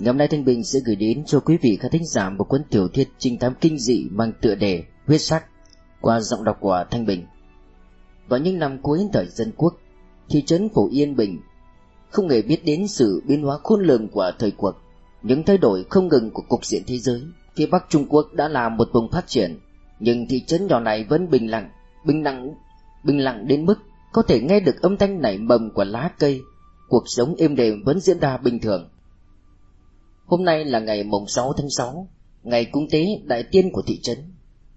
Ngày hôm nay Thanh Bình sẽ gửi đến cho quý vị khán thính giả một cuốn tiểu thuyết trinh thám kinh dị mang tựa đề Huyết sắc qua giọng đọc của Thanh Bình. Vào những năm cuối thời dân quốc, thị trấn Phổ Yên Bình không hề biết đến sự biến hóa khôn lường của thời cuộc, những thay đổi không ngừng của cục diện thế giới. Phía Bắc Trung Quốc đã là một vùng phát triển, nhưng thị trấn nhỏ này vẫn bình lặng, bình lặng, bình lặng đến mức có thể nghe được âm thanh nảy mầm của lá cây. Cuộc sống êm đềm vẫn diễn ra bình thường. Hôm nay là ngày mùng 6 tháng 6, ngày cúng tế đại tiên của thị trấn.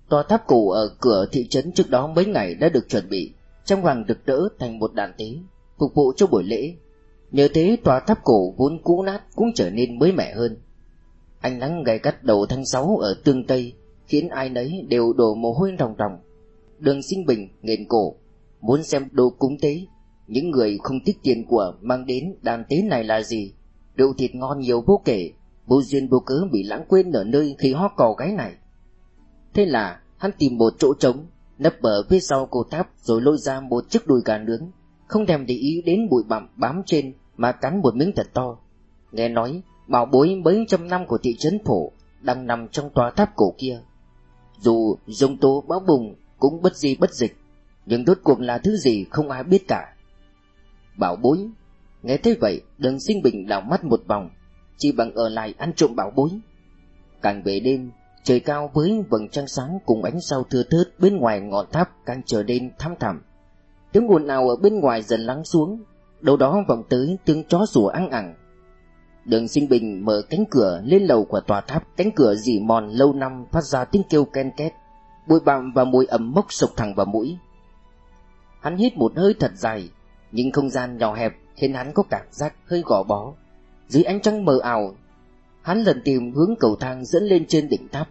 Tòa tháp cổ ở cửa thị trấn trước đó mấy ngày đã được chuẩn bị, trong hoàng được đỡ thành một đàn tế, phục vụ cho buổi lễ. Nhờ thế tòa tháp cổ vốn cũ nát cũng trở nên mới mẻ hơn. Ánh nắng gay cắt đầu tháng 6 ở tương Tây khiến ai nấy đều đổ mồ hôi ròng ròng. Đường sinh bình, nghền cổ, muốn xem đồ cúng tế. Những người không thích tiền của mang đến đàn tế này là gì? Rượu thịt ngon nhiều vô kể, vô duyên vô cớ bị lãng quên ở nơi khi ho cò gái này. Thế là hắn tìm một chỗ trống, nấp bờ phía sau cổ tháp rồi lôi ra một chiếc đùi gà nướng, không thèm để ý đến bụi bặm bám trên mà cắn một miếng thật to. Nghe nói, bảo bối mấy trăm năm của thị trấn phổ đang nằm trong tòa tháp cổ kia. Dù dông tố bão bùng cũng bất di bất dịch, nhưng rốt cuộc là thứ gì không ai biết cả. Bảo bối, nghe thế vậy, đường sinh bình đảo mắt một vòng, chỉ bằng ở lại ăn trộm bảo bối. Càng về đêm, trời cao với vầng trăng sáng cùng ánh sao thưa thớt bên ngoài ngọn tháp càng trở nên thăm thẳm. Tiếng ồn nào ở bên ngoài dần lắng xuống, đâu đó vọng tới tiếng chó sủa ăn ẳng. Đường sinh bình mở cánh cửa lên lầu của tòa tháp, cánh cửa dì mòn lâu năm phát ra tiếng kêu ken két, bụi bặm và mùi ẩm mốc sộc thẳng vào mũi. Hắn hít một hơi thật dài, nhưng không gian nhỏ hẹp khiến hắn có cảm giác hơi gò bó. Dưới ánh trăng mờ ảo, hắn lần tìm hướng cầu thang dẫn lên trên đỉnh tháp,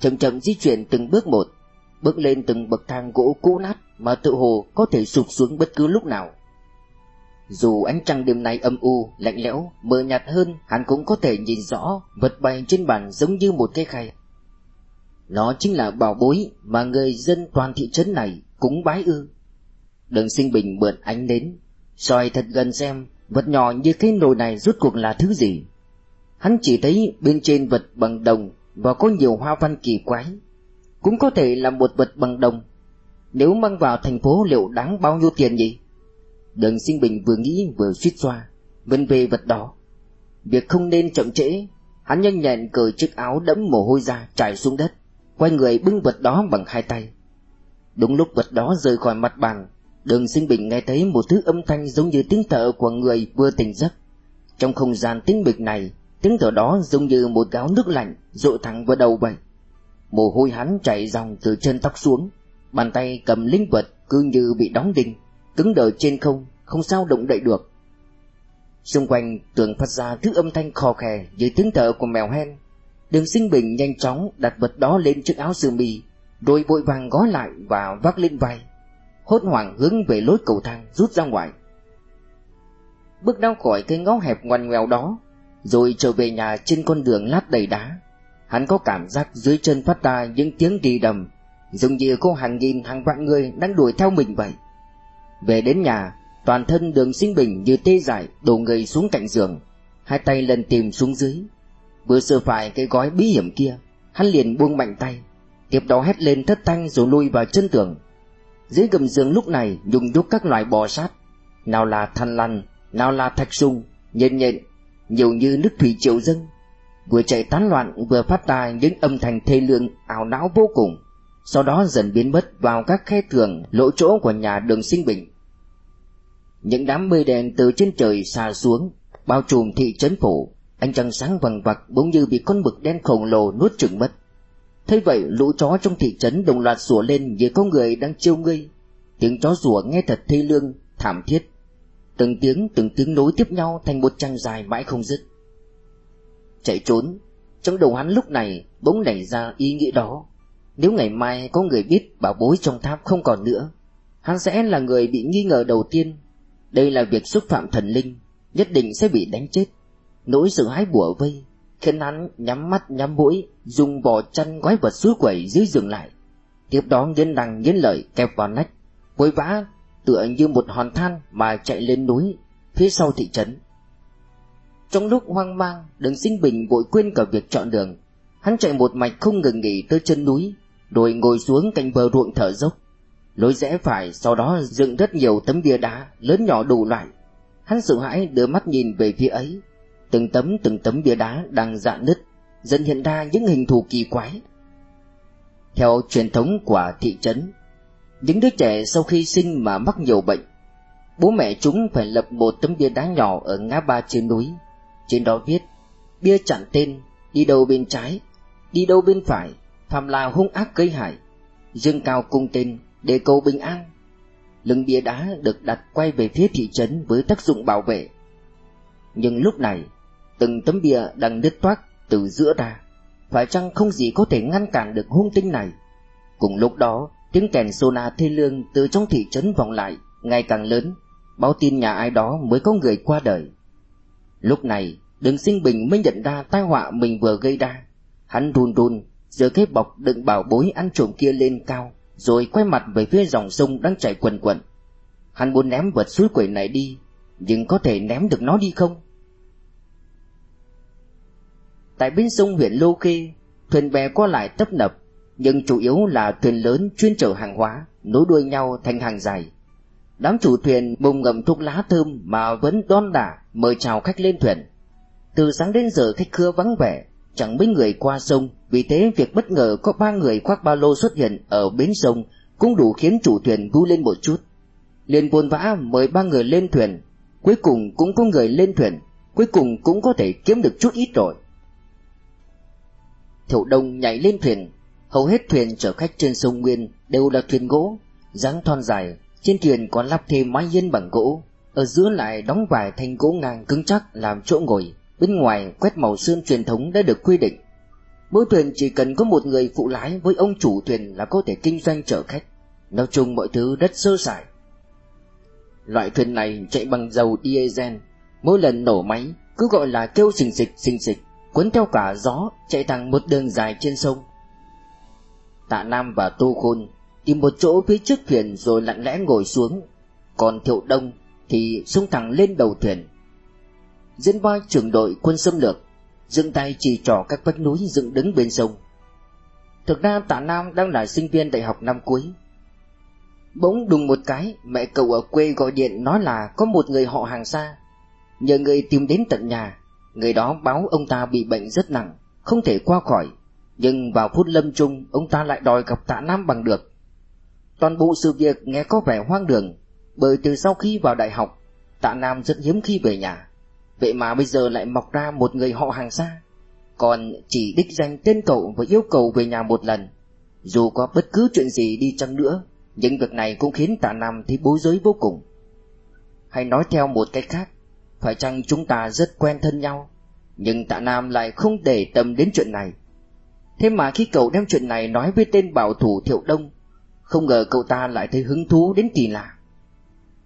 chậm chậm di chuyển từng bước một, bước lên từng bậc thang gỗ cũ nát mà tự hồ có thể sụp xuống bất cứ lúc nào. Dù ánh trăng đêm nay âm u, lạnh lẽo, mờ nhạt hơn, hắn cũng có thể nhìn rõ vật bay trên bàn giống như một cái khay. Nó chính là bảo bối mà người dân toàn thị trấn này cúng bái ư. Đường sinh bình mượn ánh đến, soi thật gần xem vật nhỏ như cái nồi này rốt cuộc là thứ gì. Hắn chỉ thấy bên trên vật bằng đồng và có nhiều hoa văn kỳ quái. Cũng có thể là một vật bằng đồng. Nếu mang vào thành phố liệu đáng bao nhiêu tiền nhỉ? Đường sinh bình vừa nghĩ vừa suýt xoa, vân về vật đó. Việc không nên chậm trễ, hắn nhanh nhẹn cởi chiếc áo đẫm mồ hôi ra trải xuống đất, quay người bưng vật đó bằng hai tay. Đúng lúc vật đó rời khỏi mặt bàn, đường sinh bình nghe thấy một thứ âm thanh giống như tiếng thở của người vừa tỉnh giấc. Trong không gian tĩnh mịch này, tiếng thở đó giống như một gáo nước lạnh rội thẳng vào đầu vậy. Mồ hôi hắn chảy dòng từ chân tóc xuống, bàn tay cầm linh vật cứ như bị đóng đinh, cứng đờ trên không, không sao động đậy được. Xung quanh tường phát ra thứ âm thanh khò khè như tiếng thở của mèo hen. Đường sinh bình nhanh chóng đặt vật đó lên chiếc áo sơ mi, rồi vội vàng gói lại và vác lên vai. Hốt hoảng hướng về lối cầu thang rút ra ngoài. Bước đau khỏi cái ngõ hẹp ngoằn ngoèo đó, rồi trở về nhà trên con đường lát đầy đá. Hắn có cảm giác dưới chân phát ra những tiếng đi đầm, giống như có hàng nghìn hàng vạn người đang đuổi theo mình vậy. Về đến nhà, toàn thân đường sinh bình như tê dại đổ người xuống cạnh giường, hai tay lần tìm xuống dưới. Vừa sơ phải cái gói bí hiểm kia, hắn liền buông mạnh tay, tiếp đó hét lên thất thanh rồi lui vào chân tường. Dưới gầm giường lúc này nhung đúc các loại bò sát, nào là thanh lằn, nào là thạch sung, nhện nhện, nhiều như nước thủy triều dâng, vừa chạy tán loạn vừa phát ra những âm thanh thê lương ảo não vô cùng, sau đó dần biến mất vào các khe tường lỗ chỗ của nhà đường sinh bình. Những đám mây đèn từ trên trời xa xuống, bao trùm thị trấn phủ, ánh trăng sáng vằng vặc bỗng như bị con mực đen khổng lồ nuốt chửng mất. Thế vậy lũ chó trong thị trấn đồng loạt sủa lên như có người đang chiêu ngươi. Tiếng chó rủa nghe thật thê lương, thảm thiết. Từng tiếng từng tiếng nối tiếp nhau thành một trang dài mãi không dứt. Chạy trốn, trong đầu hắn lúc này bỗng nảy ra ý nghĩ đó. Nếu ngày mai có người biết bảo bối trong tháp không còn nữa, hắn sẽ là người bị nghi ngờ đầu tiên. Đây là việc xúc phạm thần linh, nhất định sẽ bị đánh chết. Nỗi sợ hãi bủa vây, khiến hắn nhắm mắt nhắm mũi, dùng bò chăn gói vật suối quẩy dưới giường lại. Tiếp đó nghiến răng nghiến lợi kẹp vào nách, vội vã tựa như một hòn than mà chạy lên núi phía sau thị trấn. Trong lúc hoang mang, đường sinh bình vội quên cả việc chọn đường. Hắn chạy một mạch không ngừng nghỉ tới chân núi, rồi ngồi xuống cạnh bờ ruộng thở dốc. Lối rẽ phải, sau đó dựng rất nhiều tấm bia đá, lớn nhỏ đủ loại. Hắn sợ hãi đưa mắt nhìn về phía ấy. Từng tấm từng tấm bia đá đang dạn nứt, dần hiện ra những hình thù kỳ quái. Theo truyền thống của thị trấn, những đứa trẻ sau khi sinh mà mắc nhiều bệnh, bố mẹ chúng phải lập một tấm bia đá nhỏ ở ngã ba trên núi. Trên đó viết, bia chặn tên, đi đâu bên trái, đi đâu bên phải, phạm là hung ác gây hại, dương cao cung tên để cầu bình an. Lưng bia đá được đặt quay về phía thị trấn với tác dụng bảo vệ. Nhưng lúc này, từng tấm bia đang đứt toát từ giữa ra, phải chăng không gì có thể ngăn cản được hung tinh này? Cùng lúc đó, tiếng kèn sona thê lương từ trong thị trấn vọng lại, ngày càng lớn, báo tin nhà ai đó mới có người qua đời. Lúc này, đường sinh bình mới nhận ra tai họa mình vừa gây ra. Hắn run run, giơ cái bọc đựng bảo bối ăn trộm kia lên cao, rồi quay mặt về phía dòng sông đang chảy quần quần. Hắn muốn ném vật suối quẩy này đi, nhưng có thể ném được nó đi không? Tại bên sông huyện Lô Khê, thuyền bè qua lại tấp nập, nhưng chủ yếu là thuyền lớn chuyên chở hàng hóa, nối đuôi nhau thành hàng dài. Đám chủ thuyền bùng ngậm thuốc lá thơm mà vẫn đon đả mời chào khách lên thuyền. Từ sáng đến giờ khách khứa vắng vẻ, chẳng mấy người qua sông, vì thế việc bất ngờ có ba người khoác ba lô xuất hiện ở bến sông cũng đủ khiến chủ thuyền vui lên một chút. liền buồn vã mời ba người lên thuyền, cuối cùng cũng có người lên thuyền, cuối cùng cũng có thể kiếm được chút ít rồi. Thiệu Đông nhảy lên thuyền, hầu hết thuyền chở khách trên sông Nguyên đều là thuyền gỗ, dáng thon dài, trên thuyền còn lắp thêm mái hiên bằng gỗ, ở giữa lại đóng vài thanh gỗ ngang cứng chắc làm chỗ ngồi, bên ngoài quét màu sơn truyền thống đã được quy định. Mỗi thuyền chỉ cần có một người phụ lái với ông chủ thuyền là có thể kinh doanh chở khách. Nói chung mọi thứ rất sơ sài. Loại thuyền này chạy bằng dầu diesel, mỗi lần nổ máy cứ gọi là kêu xình xịch xình xịch, cuốn theo cả gió chạy thẳng một đường dài trên sông. Tạ Nam và Tô Khôn tìm một chỗ phía trước thuyền rồi lặng lẽ ngồi xuống, còn Thiệu Đông thì xông thẳng lên đầu thuyền. Diễn vai trưởng đội quân xâm lược, dựng tay chỉ trỏ các vách núi dựng đứng bên sông. Thực ra Tạ Nam đang là sinh viên đại học năm cuối. Bỗng đùng một cái, mẹ cậu ở quê gọi điện nói là có một người họ hàng xa. Nhờ người tìm đến tận nhà, người đó báo ông ta bị bệnh rất nặng, không thể qua khỏi. Nhưng vào phút lâm chung, ông ta lại đòi gặp Tạ Nam bằng được. Toàn bộ sự việc nghe có vẻ hoang đường, bởi từ sau khi vào đại học, Tạ Nam rất hiếm khi về nhà. Vậy mà bây giờ lại mọc ra một người họ hàng xa Còn chỉ đích danh tên cậu và yêu cầu về nhà một lần Dù có bất cứ chuyện gì đi chăng nữa Nhưng việc này cũng khiến tạ Nam thấy bối rối vô cùng Hay nói theo một cách khác phải chăng chúng ta rất quen thân nhau Nhưng tạ Nam lại không để tâm đến chuyện này Thế mà khi cậu đem chuyện này nói với tên bảo thủ Thiệu Đông Không ngờ cậu ta lại thấy hứng thú đến kỳ lạ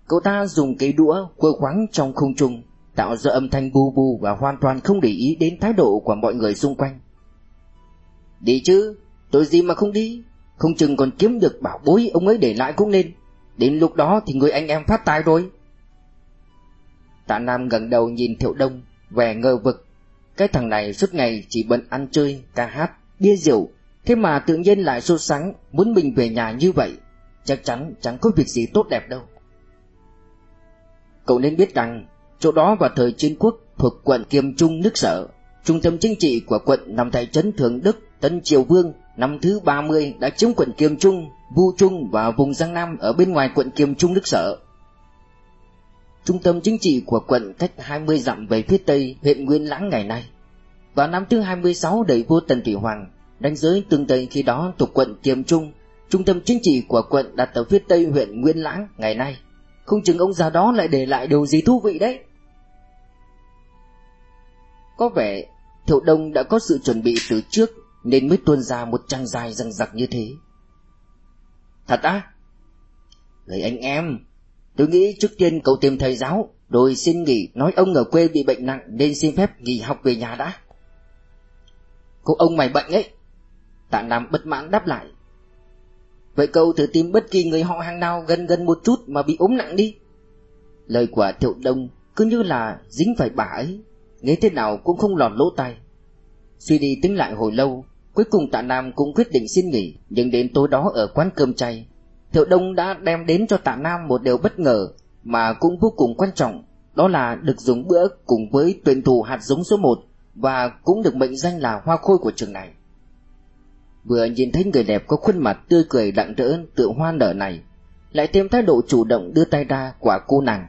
Cậu ta dùng cây đũa quơ khoáng trong không trung tạo ra âm thanh bu bu và hoàn toàn không để ý đến thái độ của mọi người xung quanh. Đi chứ, tôi gì mà không đi, không chừng còn kiếm được bảo bối ông ấy để lại cũng nên. Đến lúc đó thì người anh em phát tài rồi. Tạ Nam gần đầu nhìn Thiệu Đông, vẻ ngờ vực. Cái thằng này suốt ngày chỉ bận ăn chơi, ca hát, bia rượu, thế mà tự nhiên lại sốt sáng muốn mình về nhà như vậy. Chắc chắn chẳng có việc gì tốt đẹp đâu. Cậu nên biết rằng Chỗ đó vào thời chiến quốc thuộc quận Kiềm Trung nước Sở, trung tâm chính trị của quận nằm tại trấn Thượng Đức, Tân Triều Vương năm thứ 30 đã chiếm quận Kiềm Trung, Vu Trung và vùng Giang Nam ở bên ngoài quận Kiềm Trung nước Sở. Trung tâm chính trị của quận cách 20 dặm về phía tây huyện Nguyên Lãng ngày nay. Vào năm thứ 26 đời vua Tần Thủy Hoàng, đánh giới tương tây khi đó thuộc quận Kiềm Trung, trung tâm chính trị của quận đặt ở phía tây huyện Nguyên Lãng ngày nay. Không chừng ông già đó lại để lại điều gì thú vị đấy. Có vẻ Thiệu Đông đã có sự chuẩn bị từ trước Nên mới tuôn ra một trang dài răng rặc như thế Thật á Người anh em Tôi nghĩ trước tiên cậu tìm thầy giáo Rồi xin nghỉ. Nói ông ở quê bị bệnh nặng Nên xin phép nghỉ học về nhà đã. Cô ông mày bệnh ấy. Tạ Nam bất mãn đáp lại. Vậy cậu thử tìm bất kỳ người họ hàng nào gần gần một chút mà bị ốm nặng đi. Lời của Thiệu Đông cứ như là dính phải bà ấy. Nghe thế nào cũng không lọt lỗ tai. Suy đi tính lại hồi lâu, cuối cùng Tạ Nam cũng quyết định xin nghỉ, nhưng đến tối đó ở quán cơm chay, Thiệu Đông đã đem đến cho Tạ Nam một điều bất ngờ mà cũng vô cùng quan trọng, đó là được dùng bữa cùng với tuyển thủ hạt giống số 1 và cũng được mệnh danh là hoa khôi của trường này. Vừa nhìn thấy người đẹp có khuôn mặt tươi cười đặng rỡ tự hoa nở này, lại thêm thái độ chủ động đưa tay ra quả cô nàng.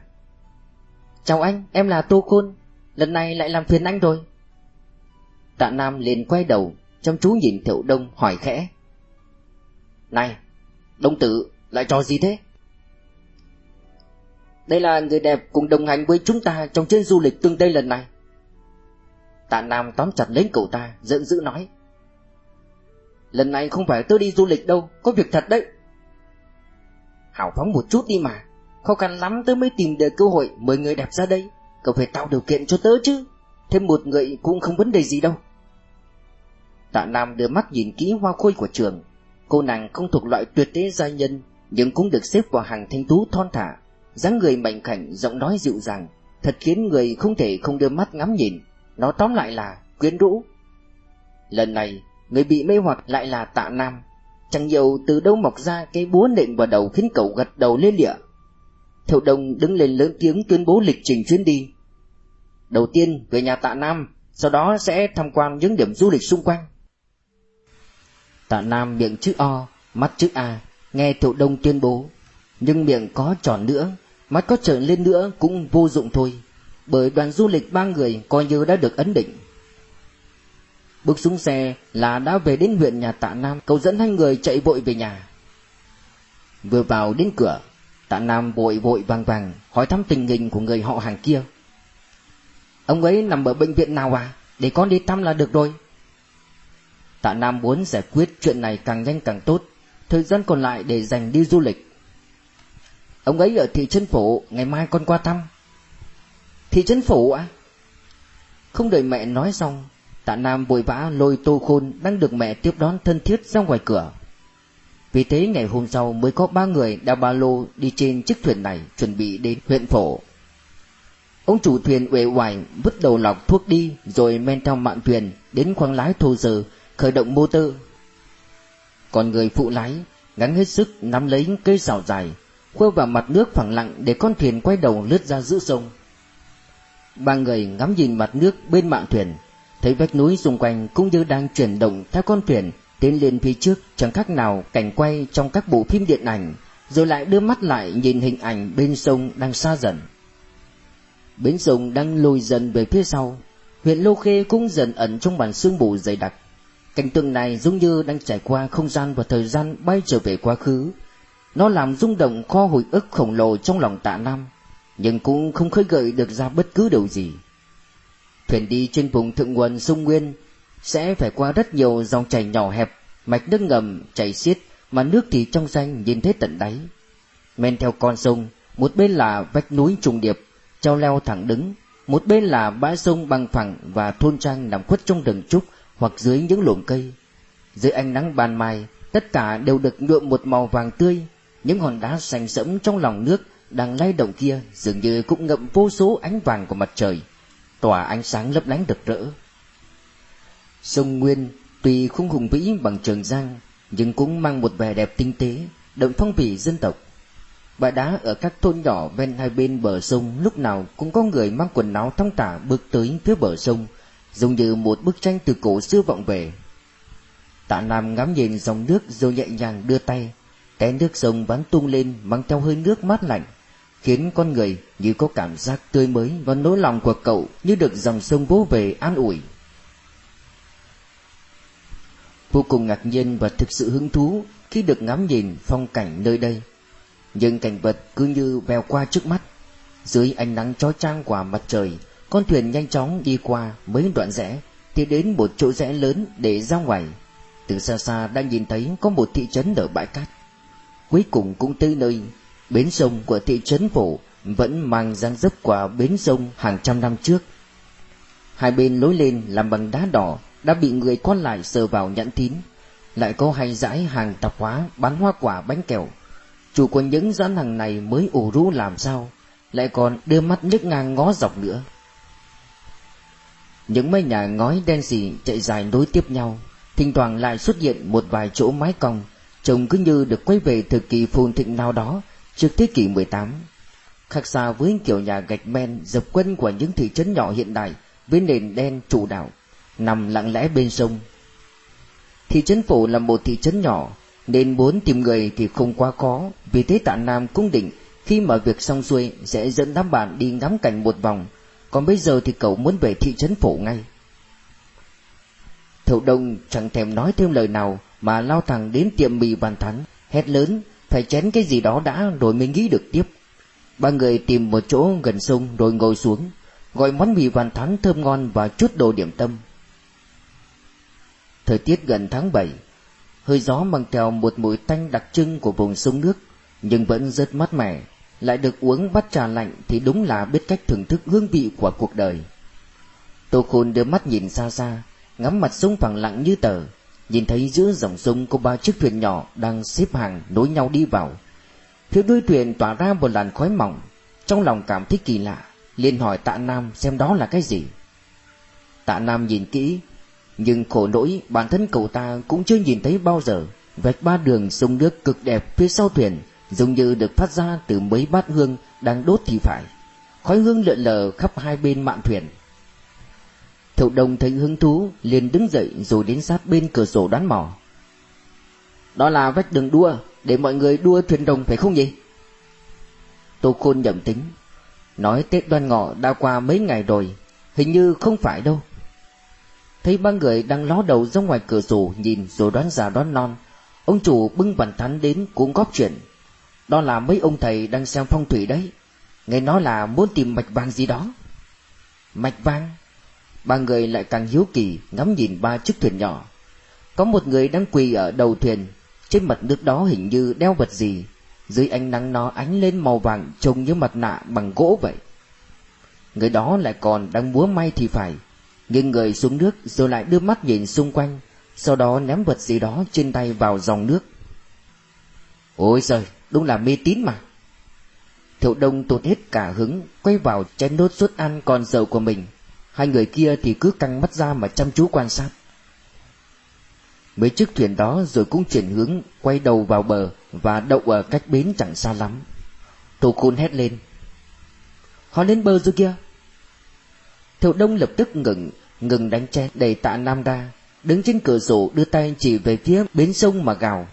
Chào anh, em là Tô Khôn, lần này lại làm phiền anh rồi. Tạ Nam liền quay đầu, chăm chú nhìn Thiệu Đông hỏi khẽ. Này, Đông Tử, lại trò gì thế? Đây là người đẹp cùng đồng hành với chúng ta trong chuyến du lịch tương Tây lần này. Tạ Nam tóm chặt lấy cậu ta, giận dữ nói. Lần này không phải tôi đi du lịch đâu, có việc thật đấy. Hảo phóng một chút đi mà, khó khăn lắm tớ mới tìm được cơ hội mời người đẹp ra đây. Cậu phải tạo điều kiện cho tớ chứ, thêm một người cũng không vấn đề gì đâu. Tạ Nam đưa mắt nhìn kỹ hoa khôi của trường. Cô nàng không thuộc loại tuyệt thế giai nhân, nhưng cũng được xếp vào hàng thanh tú thon thả. dáng người mạnh khảnh, giọng nói dịu dàng, thật khiến người không thể không đưa mắt ngắm nhìn. Nó tóm lại là quyến rũ. Lần này, người bị mê hoặc lại là Tạ Nam. Chẳng nhiều từ đâu mọc ra cái búa nện vào đầu khiến cậu gật đầu lên lịa. Thiệu Đông đứng lên lớn tiếng tuyên bố lịch trình chuyến đi. Đầu tiên về nhà Tạ Nam, sau đó sẽ tham quan những điểm du lịch xung quanh. Tạ Nam miệng chữ O, mắt chữ A, nghe Thiệu Đông tuyên bố. Nhưng miệng có tròn nữa, mắt có trợn lên nữa cũng vô dụng thôi. Bởi đoàn du lịch ba người coi như đã được ấn định. Bước xuống xe là đã về đến huyện nhà Tạ Nam, cậu dẫn hai người chạy vội về nhà. Vừa vào đến cửa, Tạ Nam vội vội vàng vàng hỏi thăm tình hình của người họ hàng kia. Ông ấy nằm ở bệnh viện nào à? Để con đi thăm là được rồi. Tạ Nam muốn giải quyết chuyện này càng nhanh càng tốt, thời gian còn lại để dành đi du lịch. Ông ấy ở thị trấn phủ, ngày mai con qua thăm. Thị trấn phủ à? Không đợi mẹ nói xong, Tạ Nam vội vã lôi Tô Khôn đang được mẹ tiếp đón thân thiết ra ngoài cửa. Vì thế ngày hôm sau mới có ba người đeo ba lô đi trên chiếc thuyền này chuẩn bị đến huyện phổ. Ông chủ thuyền uể oải vứt đầu lọc thuốc đi rồi men theo mạn thuyền đến khoang lái thô giờ khởi động motor. Còn người phụ lái gắng hết sức nắm lấy cây rào dài, khua vào mặt nước phẳng lặng để con thuyền quay đầu lướt ra giữa sông. Ba người ngắm nhìn mặt nước bên mạn thuyền, thấy vách núi xung quanh cũng như đang chuyển động theo con thuyền tiến lên phía trước chẳng khác nào cảnh quay trong các bộ phim điện ảnh, rồi lại đưa mắt lại nhìn hình ảnh bên sông đang xa dần. Bến sông đang lùi dần về phía sau, huyện Lô Khê cũng dần ẩn trong màn sương mù dày đặc. Cảnh tượng này giống như đang trải qua không gian và thời gian bay trở về quá khứ. Nó làm rung động kho hồi ức khổng lồ trong lòng tạ Nam, nhưng cũng không khơi gợi được ra bất cứ điều gì. Thuyền đi trên vùng thượng nguồn sông Nguyên sẽ phải qua rất nhiều dòng chảy nhỏ hẹp, mạch nước ngầm chảy xiết mà nước thì trong xanh nhìn thấy tận đáy. Men theo con sông, một bên là vách núi trùng điệp, treo leo thẳng đứng, một bên là bãi sông bằng phẳng và thôn trang nằm khuất trong rừng trúc hoặc dưới những luồng cây. Dưới ánh nắng ban mai, tất cả đều được nhuộm một màu vàng tươi, những hòn đá xanh sẫm trong lòng nước đang lay động kia dường như cũng ngậm vô số ánh vàng của mặt trời, tỏa ánh sáng lấp lánh rực rỡ. Sông Nguyên tuy không hùng vĩ bằng Trường Giang, nhưng cũng mang một vẻ đẹp tinh tế, đậm phong vị dân tộc. Bãi đá ở các thôn nhỏ ven hai bên bờ sông lúc nào cũng có người mang quần áo thong thả bước tới phía bờ sông, giống như một bức tranh từ cổ xưa vọng về. Tạ Nam ngắm nhìn dòng nước rồi nhẹ nhàng đưa tay, té nước sông bắn tung lên mang theo hơi nước mát lạnh, khiến con người như có cảm giác tươi mới và nỗi lòng của cậu như được dòng sông vỗ về an ủi. Vô cùng ngạc nhiên và thực sự hứng thú khi được ngắm nhìn phong cảnh nơi đây. Nhưng cảnh vật cứ như vèo qua trước mắt. Dưới ánh nắng chói chang của mặt trời, con thuyền nhanh chóng đi qua mấy đoạn rẽ, thì đến một chỗ rẽ lớn để ra ngoài. Từ xa xa đang nhìn thấy có một thị trấn ở bãi cát. Cuối cùng cũng tới nơi, bến sông của thị trấn phổ vẫn mang dáng dấp của bến sông hàng trăm năm trước. Hai bên lối lên làm bằng đá đỏ đã bị người con lại sờ vào nhãn tín. Lại có hay dãi hàng tạp hóa bán hoa quả bánh kẹo. Chủ của những gian hàng này mới ủ rũ làm sao, lại còn đưa mắt nước ngang ngó dọc nữa. Những mái nhà ngói đen xì chạy dài nối tiếp nhau, Thỉnh thoảng lại xuất hiện một vài chỗ mái cong, Trông cứ như được quay về thời kỳ phồn thịnh nào đó Trước thế kỷ 18 Khác xa với kiểu nhà gạch men dập quân của những thị trấn nhỏ hiện đại Với nền đen chủ đạo, Nằm lặng lẽ bên sông. Thị trấn Phổ là một thị trấn nhỏ, Nên muốn tìm người thì không quá khó, Vì thế tạ Nam cũng định Khi mà việc xong xuôi Sẽ dẫn đám bạn đi ngắm cảnh một vòng còn bây giờ thì cậu muốn về thị trấn phủ ngay. Thậu Đông chẳng thèm nói thêm lời nào Mà lao thẳng đến tiệm mì bàn thắng Hét lớn, Phải chén cái gì đó đã rồi mới nghĩ được tiếp. Ba người tìm một chỗ gần sông rồi ngồi xuống, Gọi món mì bàn thắng thơm ngon và chút đồ điểm tâm. Thời tiết gần tháng 7 Hơi gió mang theo một mùi tanh đặc trưng của vùng sông nước, Nhưng vẫn rất mát mẻ. Lại được uống bát trà lạnh Thì đúng là biết cách thưởng thức hương vị của cuộc đời. Tô Khôn đưa mắt nhìn xa xa, Ngắm mặt sông phẳng lặng như tờ, Nhìn thấy giữa dòng sông có ba chiếc thuyền nhỏ Đang xếp hàng nối nhau đi vào. Phía đuôi thuyền tỏa ra một làn khói mỏng, Trong lòng cảm thấy kỳ lạ, liền hỏi tạ Nam xem đó là cái gì. Tạ Nam nhìn kỹ, nhưng khổ nỗi bản thân cậu ta cũng chưa nhìn thấy bao giờ, Vạch ba đường sông nước cực đẹp phía sau thuyền Giống như được phát ra từ mấy bát hương đang đốt thì phải. Khói hương lượn lờ khắp hai bên mạn thuyền. Thiệu đồng thấy hứng thú, liền đứng dậy rồi đến sát bên cửa sổ đoán mò. Đó là vách đường đua, Để mọi người đua thuyền đồng phải không nhỉ? Tô Khôn nhầm tính, Nói Tết đoan ngọ đã qua mấy ngày rồi, Hình như không phải đâu. Thấy ba người đang ló đầu ra ngoài cửa sổ nhìn rồi đoán già đoán non, Ông chủ bưng bàn thắn đến cũng góp chuyện. Đó là mấy ông thầy đang xem phong thủy đấy. Nghe nói là muốn tìm mạch vàng gì đó. Mạch vàng? Ba người lại càng hiếu kỳ ngắm nhìn ba chiếc thuyền nhỏ. Có một người đang quỳ ở đầu thuyền. Trên mặt nước đó hình như đeo vật gì. Dưới ánh nắng nó ánh lên màu vàng trông như mặt nạ bằng gỗ vậy. Người đó lại còn đang múa may thì phải. Nghiêng người xuống nước rồi lại đưa mắt nhìn xung quanh, sau đó ném vật gì đó trên tay vào dòng nước. Ôi trời, đúng là mê tín mà. Thiệu Đông tụt hết cả hứng, quay vào chén đốt suất ăn còn dầu của mình. Hai người kia thì cứ căng mắt ra mà chăm chú quan sát. Mấy chiếc thuyền đó rồi cũng chuyển hướng quay đầu vào bờ và đậu ở cách bến chẳng xa lắm. Tô Khôn hét lên. Họ lên bờ rồi kia. Thiệu Đông lập tức ngừng, ngừng đánh chén đầy tạ Nam ra, đứng trên cửa sổ đưa tay chỉ về phía bến sông mà gào.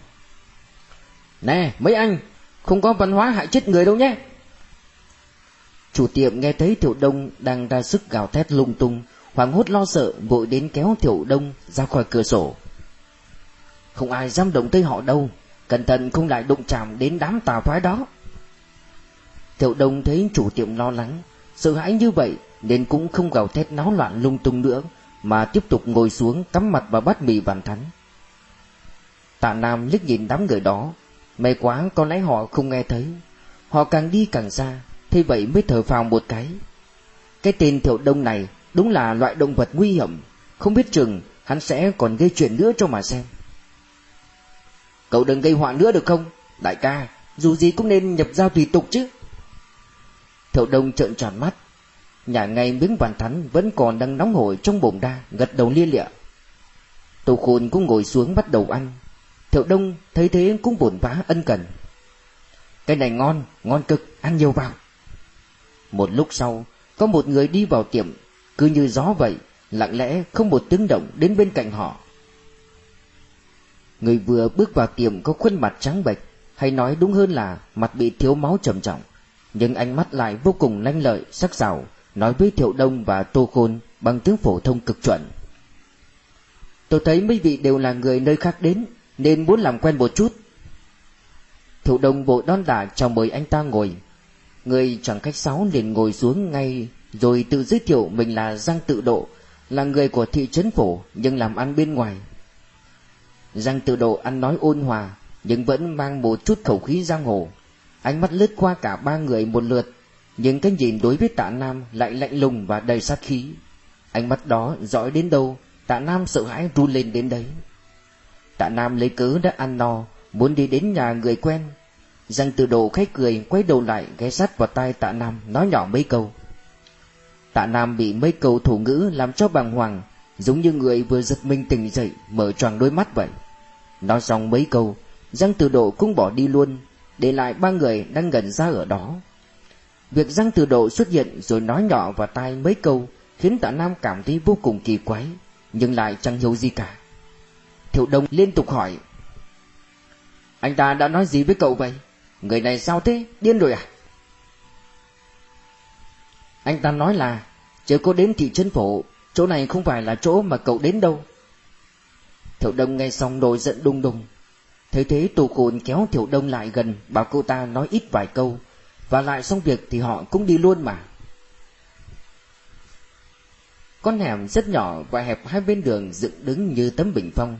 Nè, mấy anh, không có văn hóa hại chết người đâu nhé. Chủ tiệm nghe thấy Thiệu Đông đang ra sức gào thét lung tung, hoảng hốt lo sợ vội đến kéo Thiệu Đông ra khỏi cửa sổ. Không ai dám động tới họ đâu, cẩn thận không lại đụng chạm đến đám tà phái đó. Thiệu Đông thấy chủ tiệm lo lắng, sợ hãi như vậy nên cũng không gào thét náo loạn lung tung nữa mà tiếp tục ngồi xuống cắm mặt vào bát mì bàn thắng. Tạ Nam liếc nhìn đám người đó, may quá có lẽ họ không nghe thấy. Họ càng đi càng xa, thế vậy mới thở phào một cái. Cái tên thiệu đông này đúng là loại động vật nguy hiểm, không biết chừng hắn sẽ còn gây chuyện nữa cho mà xem. Cậu đừng gây họa nữa được không? Đại ca, dù gì cũng nên nhập giao tùy tục chứ. Thiệu đông trợn tròn mắt, Nhà ngay miếng bàn thắn vẫn còn đang nóng hổi trong bụng đa, gật đầu lia lịa. Tô Khôn cũng ngồi xuống bắt đầu ăn. Thiệu Đông thấy thế cũng buồn vã ân cần. Cái này ngon, ngon cực, ăn nhiều vào. Một lúc sau, có một người đi vào tiệm, cứ như gió vậy, lặng lẽ không một tiếng động đến bên cạnh họ. Người vừa bước vào tiệm có khuôn mặt trắng bệch, hay nói đúng hơn là mặt bị thiếu máu trầm trọng, nhưng ánh mắt lại vô cùng lanh lợi, sắc sảo, nói với Thiệu Đông và Tô Khôn bằng tiếng phổ thông cực chuẩn. Tôi thấy mấy vị đều là người nơi khác đến, nên muốn làm quen một chút. Thủ đồng bộ đón đả chào mời anh ta ngồi. Người chẳng cách sáu liền ngồi xuống ngay, rồi tự giới thiệu mình là Giang Tự Độ, là người của thị trấn phổ nhưng làm ăn bên ngoài. Giang Tự Độ ăn nói ôn hòa, nhưng vẫn mang một chút khẩu khí giang hồ. Ánh mắt lướt qua cả ba người một lượt nhưng cái nhìn đối với tạ Nam lại lạnh lùng và đầy sát khí. Ánh mắt đó dõi đến đâu, tạ Nam sợ hãi run lên đến đấy. Tạ Nam lấy cớ đã ăn no, muốn đi đến nhà người quen. Giang từ đồ khách cười quay đầu lại ghé sát vào tai tạ Nam nói nhỏ mấy câu. Tạ Nam bị mấy câu thủ ngữ làm cho bàng hoàng, giống như người vừa giật mình tỉnh dậy, mở tròn đôi mắt vậy. Nói xong mấy câu, Giang Từ Độ cũng bỏ đi luôn, để lại ba người đang gần ra ở đó. Việc Giang Từ Độ xuất hiện rồi nói nhỏ vào tai mấy câu khiến Tạ Nam cảm thấy vô cùng kỳ quái, nhưng lại chẳng hiểu gì cả. Thiệu Đông liên tục hỏi, anh ta đã nói gì với cậu vậy? Người này sao thế? Điên rồi à? Anh ta nói là chưa có đến thị trấn phổ Chỗ này không phải là chỗ mà cậu đến đâu Thiệu Đông nghe xong nổi giận đùng đùng Thấy thế tù khôn kéo Thiệu Đông lại gần Bảo cô ta nói ít vài câu Và lại xong việc thì họ cũng đi luôn mà Con hẻm rất nhỏ và hẹp hai bên đường dựng đứng như tấm bình phong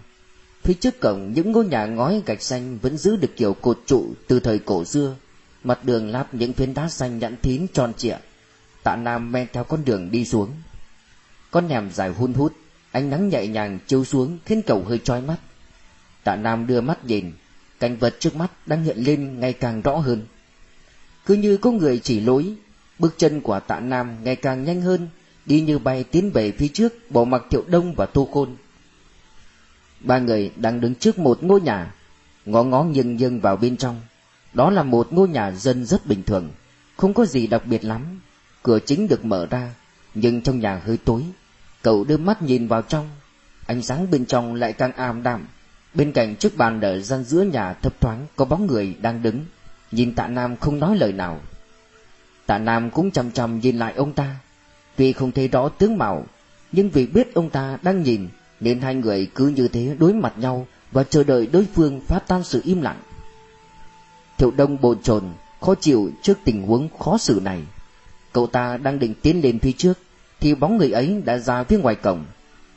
Phía trước cổng, những ngôi nhà ngói gạch xanh vẫn giữ được kiểu cột trụ từ thời cổ xưa. Mặt đường lát những phiến đá xanh nhẵn thín tròn trịa. Tạ Nam men theo con đường đi xuống. Con hẻm dài hun hút, Ánh nắng nhẹ nhàng chiếu xuống khiến cậu hơi chói mắt. Tạ Nam đưa mắt nhìn, Cảnh vật trước mắt đang hiện lên ngày càng rõ hơn. Cứ như có người chỉ lối, Bước chân của tạ Nam ngày càng nhanh hơn, Đi như bay tiến về phía trước Bỏ mặc Thiệu Đông và Tô Khôn. Ba người đang đứng trước một ngôi nhà, Ngó ngó nghiêng nghiêng vào bên trong. Đó là một ngôi nhà dân rất bình thường, Không có gì đặc biệt lắm. Cửa chính được mở ra, Nhưng trong nhà hơi tối. Cậu đưa mắt nhìn vào trong, Ánh sáng bên trong lại càng ảm đạm. Bên cạnh chiếc bàn ở gian giữa nhà thấp thoáng Có bóng người đang đứng, Nhìn tạ Nam không nói lời nào. Tạ Nam cũng chăm chăm nhìn lại ông ta. Tuy không thấy rõ tướng mạo, Nhưng vì biết ông ta đang nhìn nên hai người cứ như thế đối mặt nhau Và chờ đợi đối phương phá tan sự im lặng. Thiệu Đông bồn chồn, Khó chịu trước tình huống khó xử này. Cậu ta đang định tiến lên phía trước, Thì bóng người ấy đã ra phía ngoài cổng.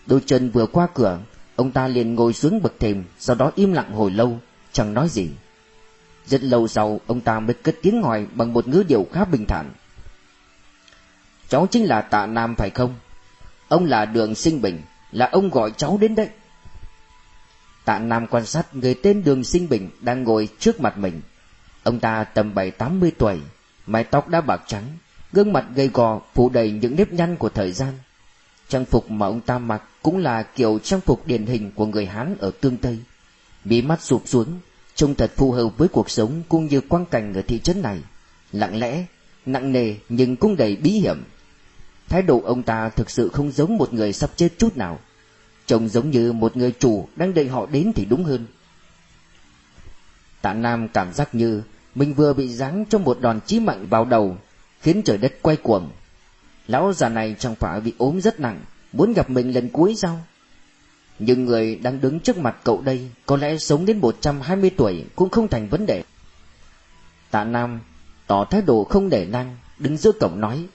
Đôi chân vừa qua cửa, Ông ta liền ngồi xuống bậc thềm, Sau đó im lặng hồi lâu, Chẳng nói gì. Rất lâu sau, ông ta mới cất tiếng hỏi Bằng một ngữ điệu khá bình thản. Cháu chính là tạ Nam phải không? Ông là đường sinh bình là ông gọi cháu đến đấy Tạ Nam quan sát người tên đường sinh bình Đang ngồi trước mặt mình Ông ta tầm bảy tám mươi tuổi Mái tóc đã bạc trắng gương mặt gầy gò phủ đầy những nếp nhăn của thời gian. Trang phục mà ông ta mặc cũng là kiểu trang phục điển hình của người Hán ở tương Tây. Bí mắt sụp xuống, trông thật phù hợp với cuộc sống cũng như quang cảnh ở thị trấn này. Lặng lẽ, nặng nề nhưng cũng đầy bí hiểm. Thái độ ông ta thực sự không giống một người sắp chết chút nào. Trông giống như một người chủ đang đợi họ đến thì đúng hơn. Tạ Nam cảm giác như mình vừa bị giáng trong một đòn chí mạng vào đầu khiến trời đất quay cuồng. Lão già này chẳng phải bị ốm rất nặng, muốn gặp mình lần cuối sao? Nhưng người đang đứng trước mặt cậu đây có lẽ sống đến 120 tuổi cũng không thành vấn đề. Tạ Nam tỏ thái độ không để năng, đứng giữa cổng nói.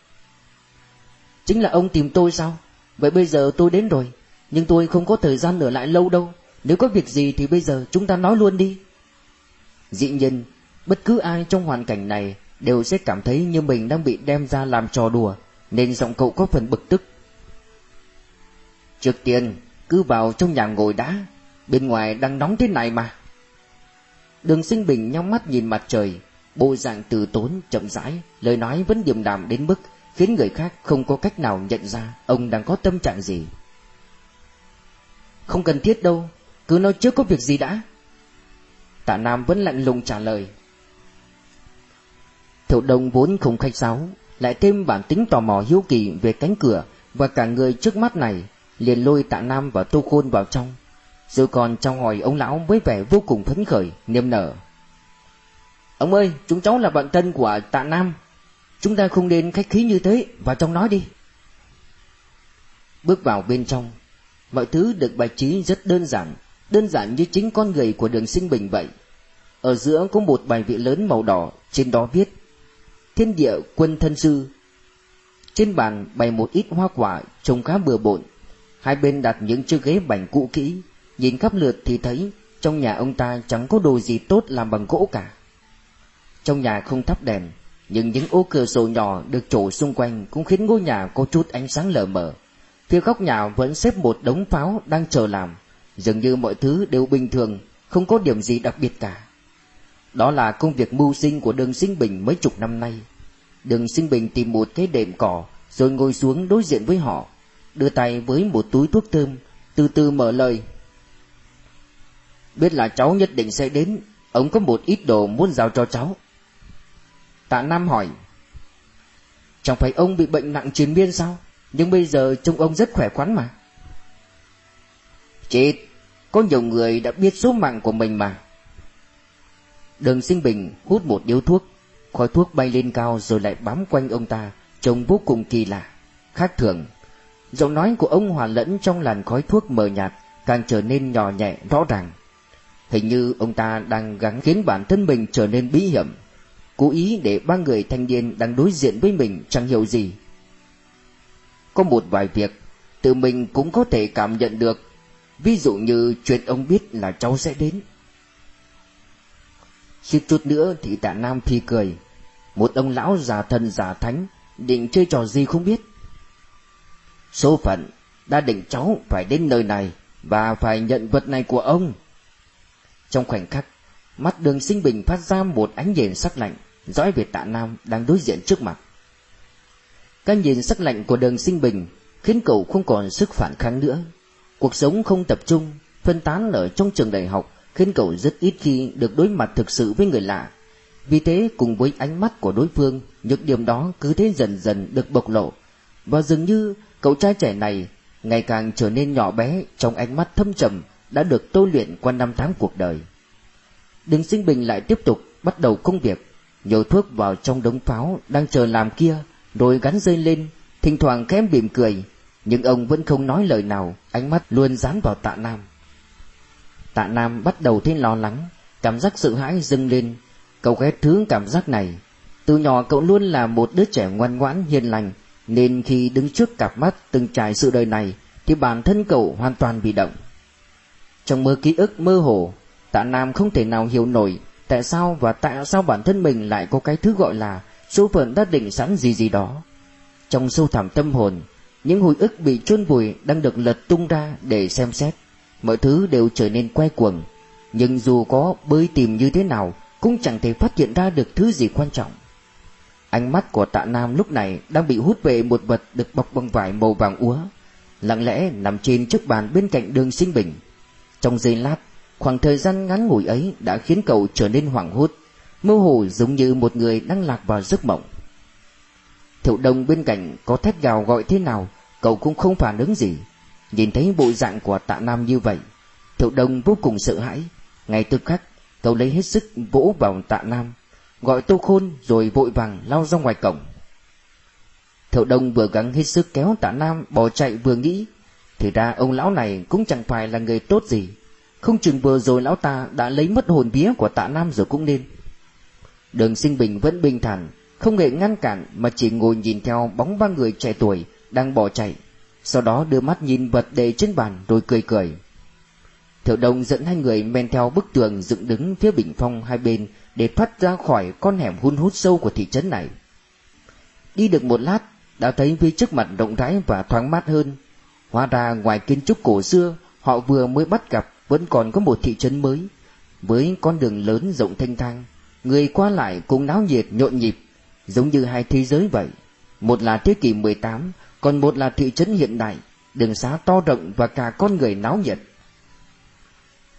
Chính là ông tìm tôi sao? Vậy bây giờ tôi đến rồi, nhưng tôi không có thời gian ở lại lâu đâu. Nếu có việc gì thì bây giờ chúng ta nói luôn đi. Dĩ nhiên, bất cứ ai trong hoàn cảnh này đều sẽ cảm thấy như mình đang bị đem ra làm trò đùa, nên giọng cậu có phần bực tức. Trước tiên, cứ vào trong nhà ngồi đã, bên ngoài đang nóng thế này mà. Đường sinh bình nhắm mắt nhìn mặt trời, bộ dạng từ tốn, chậm rãi, lời nói vẫn điềm đạm đến mức khiến người khác không có cách nào nhận ra ông đang có tâm trạng gì. Không cần thiết đâu, cứ nói trước có việc gì đã. Tạ Nam vẫn lạnh lùng trả lời. Thiệu Đông vốn không khách sáo, lại thêm bản tính tò mò hiếu kỳ về cánh cửa và cả người trước mắt này, liền lôi Tạ Nam và Tô Khôn vào trong. Rồi còn trong hỏi ông lão với vẻ vô cùng phấn khởi, niềm nở. Ông ơi, chúng cháu là bạn thân của Tạ Nam. Chúng ta không nên khách khí như thế, vào trong nói đi. Bước vào bên trong, mọi thứ được bài trí rất đơn giản, đơn giản như chính con người của đường sinh bình vậy. Ở giữa có một bài vị lớn màu đỏ, trên đó viết thiên địa quân thân sư. Trên bàn bày một ít hoa quả trông khá bừa bộn, hai bên đặt những chiếc ghế bành cũ kỹ, nhìn khắp lượt thì thấy trong nhà ông ta chẳng có đồ gì tốt làm bằng gỗ cả. Trong nhà không thắp đèn, nhưng những ô cửa sổ nhỏ được trổ xung quanh cũng khiến ngôi nhà có chút ánh sáng lờ mờ. Phía góc nhà vẫn xếp một đống pháo đang chờ làm, dường như mọi thứ đều bình thường, không có điểm gì đặc biệt cả. Đó là công việc mưu sinh của đường sinh bình mấy chục năm nay. Đường sinh bình tìm một cái đệm cỏ, Rồi ngồi xuống đối diện với họ Đưa tay với một túi thuốc thơm Từ từ mở lời Biết là cháu nhất định sẽ đến Ông có một ít đồ muốn giao cho cháu Tạ Nam hỏi, Chẳng phải ông bị bệnh nặng truyền miên sao? Nhưng bây giờ trông ông rất khỏe khoắn mà. Chết, Có nhiều người đã biết số mạng của mình mà. Đường sinh bình hút một điếu thuốc, Khói thuốc bay lên cao rồi lại bám quanh ông ta, Trông vô cùng kỳ lạ, Khác thường. Giọng nói của ông hòa lẫn trong làn khói thuốc mờ nhạt Càng trở nên nhỏ nhẹ, rõ ràng. Hình như ông ta đang gắng khiến bản thân mình trở nên bí hiểm. Cố ý để ba người thanh niên đang đối diện với mình chẳng hiểu gì. Có một vài việc Tự mình cũng có thể cảm nhận được. Ví dụ như chuyện ông biết là cháu sẽ đến. Suýt chút nữa thì tạ Nam thì cười. Một ông lão già thần già thánh, Định chơi trò gì không biết. Số phận đã định cháu phải đến nơi này Và phải nhận vật này của ông. Trong khoảnh khắc, Mắt đường sinh bình phát ra một ánh nhìn sắc lạnh. Dõi về tạ Nam đang đối diện trước mặt. Cái nhìn sắc lạnh của đường sinh bình Khiến cậu không còn sức phản kháng nữa. Cuộc sống không tập trung, Phân tán ở trong trường đại học Khiến cậu rất ít khi được đối mặt thực sự với người lạ. Vì thế, cùng với ánh mắt của đối phương Những điểm đó cứ thế dần dần được bộc lộ. Và dường như cậu trai trẻ này Ngày càng trở nên nhỏ bé Trong ánh mắt thâm trầm Đã được tôi luyện qua năm tháng cuộc đời. Đường sinh bình lại tiếp tục Bắt đầu công việc. Nhổ thuốc vào trong đống pháo Đang chờ làm kia, Rồi gắn dây lên, Thỉnh thoảng kém mỉm cười, Nhưng ông vẫn không nói lời nào, Ánh mắt luôn dán vào tạ Nam. Tạ Nam bắt đầu thấy lo lắng, Cảm giác sợ hãi dâng lên. Cậu ghét thứ cảm giác này. Từ nhỏ cậu luôn là một đứa trẻ ngoan ngoãn, hiền lành, Nên khi đứng trước cặp mắt từng trải sự đời này, Thì bản thân cậu hoàn toàn bị động. Trong mơ ký ức mơ hồ, Tạ Nam không thể nào hiểu nổi Tại sao và tại sao bản thân mình lại có cái thứ gọi là Số phận đã định sẵn gì gì đó Trong sâu thẳm tâm hồn Những hồi ức bị chôn vùi đang được lật tung ra để xem xét mọi thứ đều trở nên quay cuồng. Nhưng dù có bơi tìm như thế nào, cũng chẳng thể phát hiện ra được thứ gì quan trọng. Ánh mắt của tạ Nam lúc này đang bị hút về một vật được bọc bằng vải màu vàng úa, lặng lẽ nằm trên chiếc bàn bên cạnh đường sinh bình. Trong giây lát, khoảng thời gian ngắn ngủi ấy đã khiến cậu trở nên hoảng hốt, mơ hồ giống như một người đang lạc vào giấc mộng. Thiệu đông bên cạnh có thét gào gọi thế nào, cậu cũng không phản ứng gì, Nhìn thấy bộ dạng của tạ Nam như vậy Thiệu Đông vô cùng sợ hãi. Ngay tức khắc Cậu lấy hết sức vỗ vào tạ Nam Gọi Tô Khôn rồi vội vàng lao ra ngoài cổng. Thiệu Đông vừa gắng hết sức kéo tạ Nam bỏ chạy vừa nghĩ Thì ra ông lão này cũng chẳng phải là người tốt gì. Không chừng vừa rồi lão ta đã lấy mất hồn vía của tạ Nam rồi cũng nên Đường sinh bình vẫn bình thản Không hề ngăn cản mà chỉ ngồi nhìn theo bóng ba người trẻ tuổi đang bỏ chạy sau đó đưa mắt nhìn vật đề trên bàn rồi cười cười. Thiệu Đông dẫn hai người men theo bức tường dựng đứng phía bình phong hai bên để thoát ra khỏi con hẻm hun hút sâu của thị trấn này. Đi được một lát, đã thấy phía trước mặt rộng rãi và thoáng mát hơn. Hóa ra ngoài kiến trúc cổ xưa, họ vừa mới bắt gặp vẫn còn có một thị trấn mới, với con đường lớn rộng thanh thang, người qua lại cũng náo nhiệt nhộn nhịp, giống như hai thế giới vậy. Một là thế kỷ 18, còn một là thị trấn hiện đại, đường xá to rộng và cả con người náo nhiệt.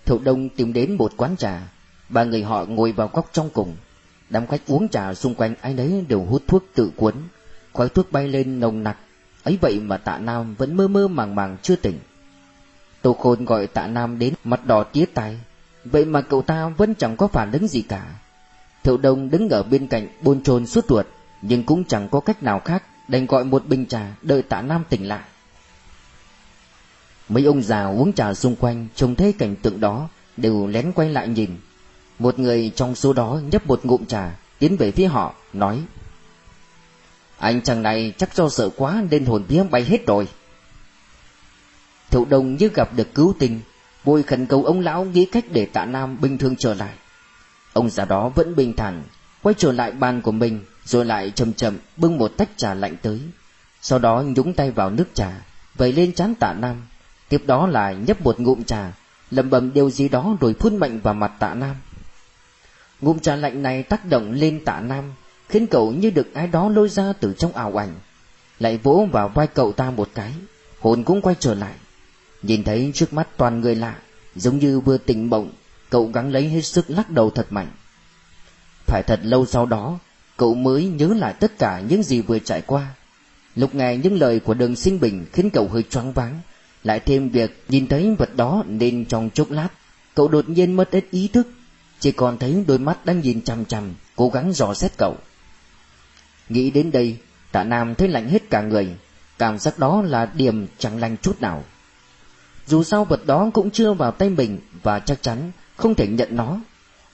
Thậu Đông tìm đến một quán trà, ba người họ ngồi vào góc trong cùng. Đám khách uống trà xung quanh ai nấy đều hút thuốc tự cuốn, khói thuốc bay lên nồng nặc. Ấy vậy mà tạ Nam vẫn mơ mơ màng màng chưa tỉnh. Tô Khôn gọi tạ Nam đến mặt đỏ tía tai, vậy mà cậu ta vẫn chẳng có phản ứng gì cả. Thiệu Đông đứng ở bên cạnh bôn chồn suốt ruột, nhưng cũng chẳng có cách nào khác đành gọi một bình trà đợi tạ Nam tỉnh lại. Mấy ông già uống trà xung quanh trông thấy cảnh tượng đó đều lén quay lại nhìn. Một người trong số đó nhấp một ngụm trà tiến về phía họ nói Anh chàng này chắc do sợ quá nên hồn vía bay hết rồi. Thiệu đồng như gặp được cứu tình Vội khẩn cầu ông lão nghĩ cách để tạ Nam bình thường trở lại Ông già đó vẫn bình thản Quay trở lại bàn của mình rồi lại chậm chậm bưng một tách trà lạnh tới. Sau đó nhúng tay vào nước trà, vẩy lên chán tạ Nam. Tiếp đó lại nhấp một ngụm trà, lẩm bẩm điều gì đó rồi phun mạnh vào mặt tạ Nam. Ngụm trà lạnh này tác động lên tạ Nam, khiến cậu như được ai đó lôi ra từ trong ảo ảnh. Lại vỗ vào vai cậu ta một cái Hồn cũng quay trở lại Nhìn thấy trước mắt toàn người lạ, Giống như vừa tỉnh mộng Cậu gắng lấy hết sức lắc đầu thật mạnh. Phải thật lâu sau đó, Cậu mới nhớ lại tất cả những gì vừa trải qua. Lúc nghe những lời của đường sinh bình Khiến cậu hơi choáng váng, Lại thêm việc nhìn thấy vật đó Nên trong chốc lát, Cậu đột nhiên mất hết ý thức, Chỉ còn thấy đôi mắt đang nhìn chằm chằm, Cố gắng dò xét cậu. Nghĩ đến đây, Tạ Nam thấy lạnh hết cả người, Cảm giác đó là điểm chẳng lành chút nào. Dù sao vật đó cũng chưa vào tay mình Và chắc chắn không thể nhận nó.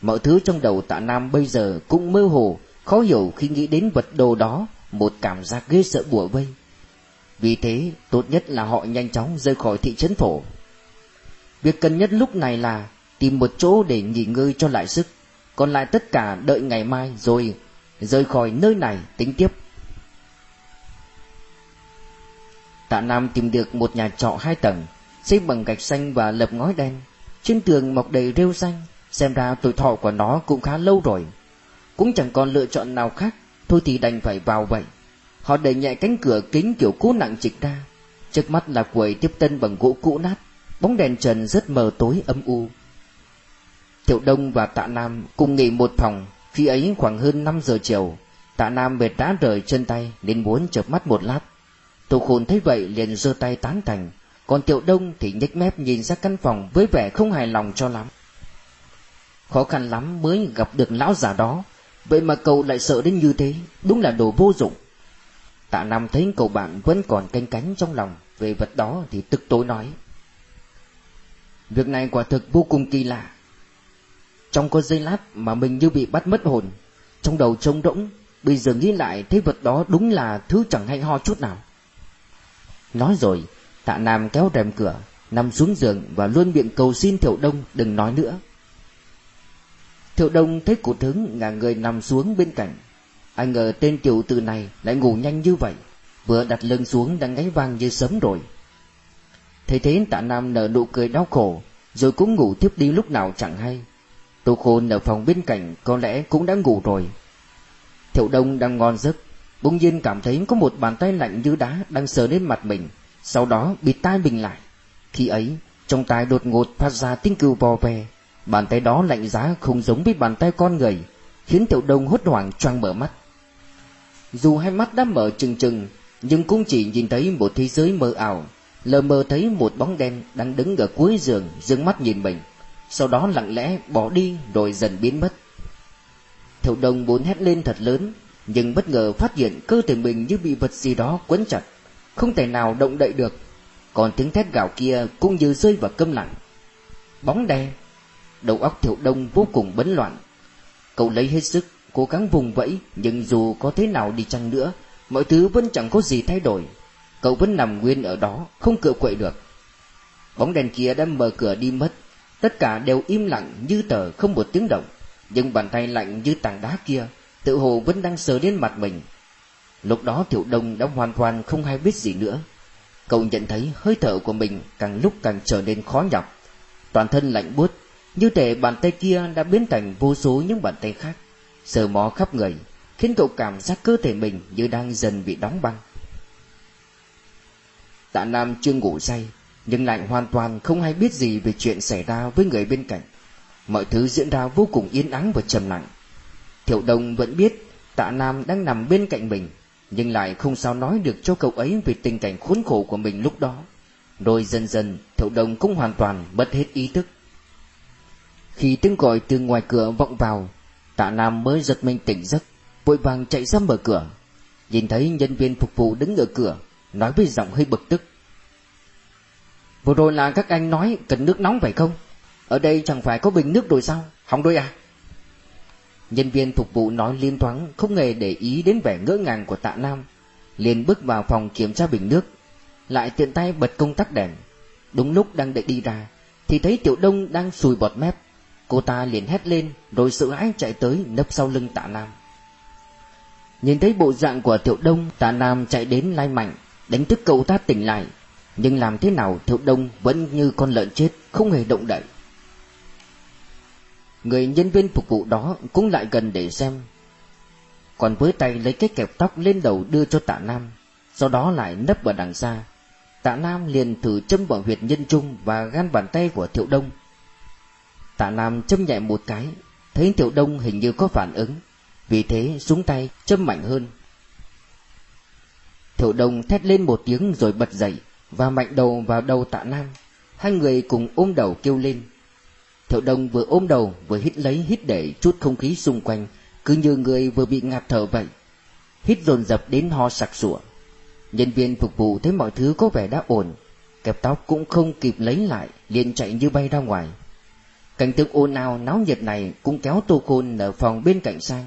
Mọi thứ trong đầu tạ Nam bây giờ cũng mơ hồ, Khó hiểu khi nghĩ đến vật đồ đó, Một cảm giác ghê sợ bùa vây. Vì thế, tốt nhất là họ nhanh chóng rời khỏi thị trấn phổ Việc cần nhất lúc này là Tìm một chỗ để nghỉ ngơi cho lại sức. Còn lại tất cả đợi ngày mai rồi, Rời khỏi nơi này tính tiếp. Tạ Nam tìm được một nhà trọ hai tầng. Xây bằng gạch xanh và lập ngói đen. Trên tường mọc đầy rêu xanh. Xem ra tuổi thọ của nó cũng khá lâu rồi. Cũng chẳng còn lựa chọn nào khác. Thôi thì đành phải vào vậy. Họ đẩy nhẹ cánh cửa kính kiểu cũ nặng trịch ra. Trước mắt là quầy tiếp tân bằng gỗ cũ nát. Bóng đèn trần rất mờ tối âm u. Thiệu Đông và Tạ Nam cùng nghỉ một phòng. Khi ấy khoảng hơn 5 giờ chiều, Tạ Nam mệt đã rời chân tay Nên muốn chợp mắt một lát. Tô Khôn thấy vậy liền giơ tay tán thành. Còn Tiểu Đông thì nhếch mép nhìn ra căn phòng Với vẻ không hài lòng cho lắm. Khó khăn lắm mới gặp được lão già đó. Vậy mà cậu lại sợ đến như thế, Đúng là đồ vô dụng. Tạ Nam thấy cậu bạn vẫn còn canh cánh trong lòng, Về vật đó thì tức tối nói. Việc này quả thực vô cùng kỳ lạ. Trong có giây lát mà mình như bị bắt mất hồn, Trong đầu trống rỗng, Bây giờ nghĩ lại thấy vật đó đúng là thứ chẳng hay ho chút nào. Nói rồi Tạ Nam kéo rèm cửa, Nằm xuống giường và luôn miệng cầu xin Thiệu Đông đừng nói nữa. Thiệu Đông thấy cụ thứng ngả người nằm xuống bên cạnh. Anh ngờ tên tiểu tử này lại ngủ nhanh như vậy, Vừa đặt lưng xuống đang ngáy vang như sớm rồi. Thấy thế, tạ Nam nở nụ cười đau khổ, Rồi cũng ngủ tiếp đi lúc nào chẳng hay. Tô Khôn ở phòng bên cạnh, có lẽ cũng đã ngủ rồi. Thiệu Đông đang ngon giấc, Bỗng nhiên cảm thấy có một bàn tay lạnh như đá đang sờ lên mặt mình. Sau đó bịt tai mình lại. Khi ấy trong tai đột ngột phát ra tiếng kêu vò về, Bàn tay đó lạnh giá không giống với bàn tay con người Khiến Tiểu Đông hốt hoảng choang mở mắt. Dù hai mắt đã mở trừng trừng Nhưng cũng chỉ nhìn thấy một thế giới mơ ảo Lờ mờ thấy một bóng đen đang đứng ở cuối giường Dương mắt nhìn mình. Sau đó lặng lẽ bỏ đi rồi dần biến mất. Thiệu Đông muốn hét lên thật lớn Nhưng bất ngờ phát hiện cơ thể mình như bị vật gì đó quấn chặt. Không thể nào động đậy được. Còn tiếng thét gạo kia cũng như rơi vào câm lặng. Bóng đen Đầu óc Thiệu Đông vô cùng bấn loạn. Cậu lấy hết sức, Cố gắng vùng vẫy, Nhưng dù có thế nào đi chăng nữa, Mọi thứ vẫn chẳng có gì thay đổi. Cậu vẫn nằm nguyên ở đó, Không cựa quậy được. Bóng đèn kia đã mở cửa đi mất. Tất cả đều im lặng như tờ, không một tiếng động. Nhưng bàn tay lạnh như tảng đá kia, Tự hồ vẫn đang sờ đến mặt mình. Lúc đó tiểu Đông đã hoàn toàn không hay biết gì nữa. Cậu nhận thấy hơi thở của mình càng lúc càng trở nên khó nhọc. Toàn thân lạnh buốt, Như thể bàn tay kia đã biến thành vô số những bàn tay khác. Sờ mó khắp người, Khiến cậu cảm giác cơ thể mình như đang dần bị đóng băng. Tạ Nam chưa ngủ say, Nhưng lại hoàn toàn không hay biết gì về chuyện xảy ra với người bên cạnh. Mọi thứ diễn ra vô cùng yên ắng và trầm lặng. Thiệu Đông vẫn biết Tạ Nam đang nằm bên cạnh mình nhưng lại không sao nói được cho cậu ấy Về tình cảnh khốn khổ của mình lúc đó. Rồi dần dần Thậu Đồng cũng hoàn toàn mất hết ý thức. Khi tiếng gọi từ ngoài cửa vọng vào, Tạ Nam mới giật mình tỉnh giấc, Vội vàng chạy ra mở cửa. Nhìn thấy nhân viên phục vụ đứng ở cửa, Nói với giọng hơi bực tức. Vừa rồi là các anh nói cần nước nóng phải không? Ở đây chẳng phải có bình nước rồi sao? Hỏng đôi à? Nhân viên phục vụ nói liên thoáng, Không hề để ý đến vẻ ngỡ ngàng của tạ Nam. Liền bước vào phòng kiểm tra bình nước, Lại tiện tay bật công tắc đèn. Đúng lúc đang định đi ra, Thì thấy Tiểu Đông đang sùi bọt mép. Cô ta liền hét lên, Rồi sợ hãi chạy tới nấp sau lưng tạ Nam. Nhìn thấy bộ dạng của Tiểu Đông, Tạ Nam chạy đến lai mạnh Đánh thức cậu ta tỉnh lại. Nhưng làm thế nào, Tiểu Đông vẫn như con lợn chết, Không hề động đậy. Người nhân viên phục vụ đó Cũng lại gần để xem. Còn với tay lấy cái kẹp tóc lên đầu đưa cho tạ Nam, Sau đó lại nấp vào đằng xa. Tạ Nam liền thử châm vào huyệt nhân trung Và gan bàn tay của Thiệu Đông. Tạ Nam châm nhẹ một cái, Thấy Thiệu Đông hình như có phản ứng, Vì thế xuống tay châm mạnh hơn. Thiệu Đông thét lên một tiếng rồi bật dậy Và mạnh đầu vào đầu Tạ Nam. Hai người cùng ôm đầu kêu lên. Thiệu Đông vừa ôm đầu, vừa hít lấy hít để chút không khí xung quanh, Cứ như người vừa bị ngạt thở vậy. Hít dồn dập đến ho sặc sủa Nhân viên phục vụ thấy mọi thứ có vẻ đã ổn, Kẹp tóc cũng không kịp lấy lại, liền chạy như bay ra ngoài. Cảnh tượng ồn ào náo nhiệt này cũng kéo Tô Khôn ở phòng bên cạnh sang.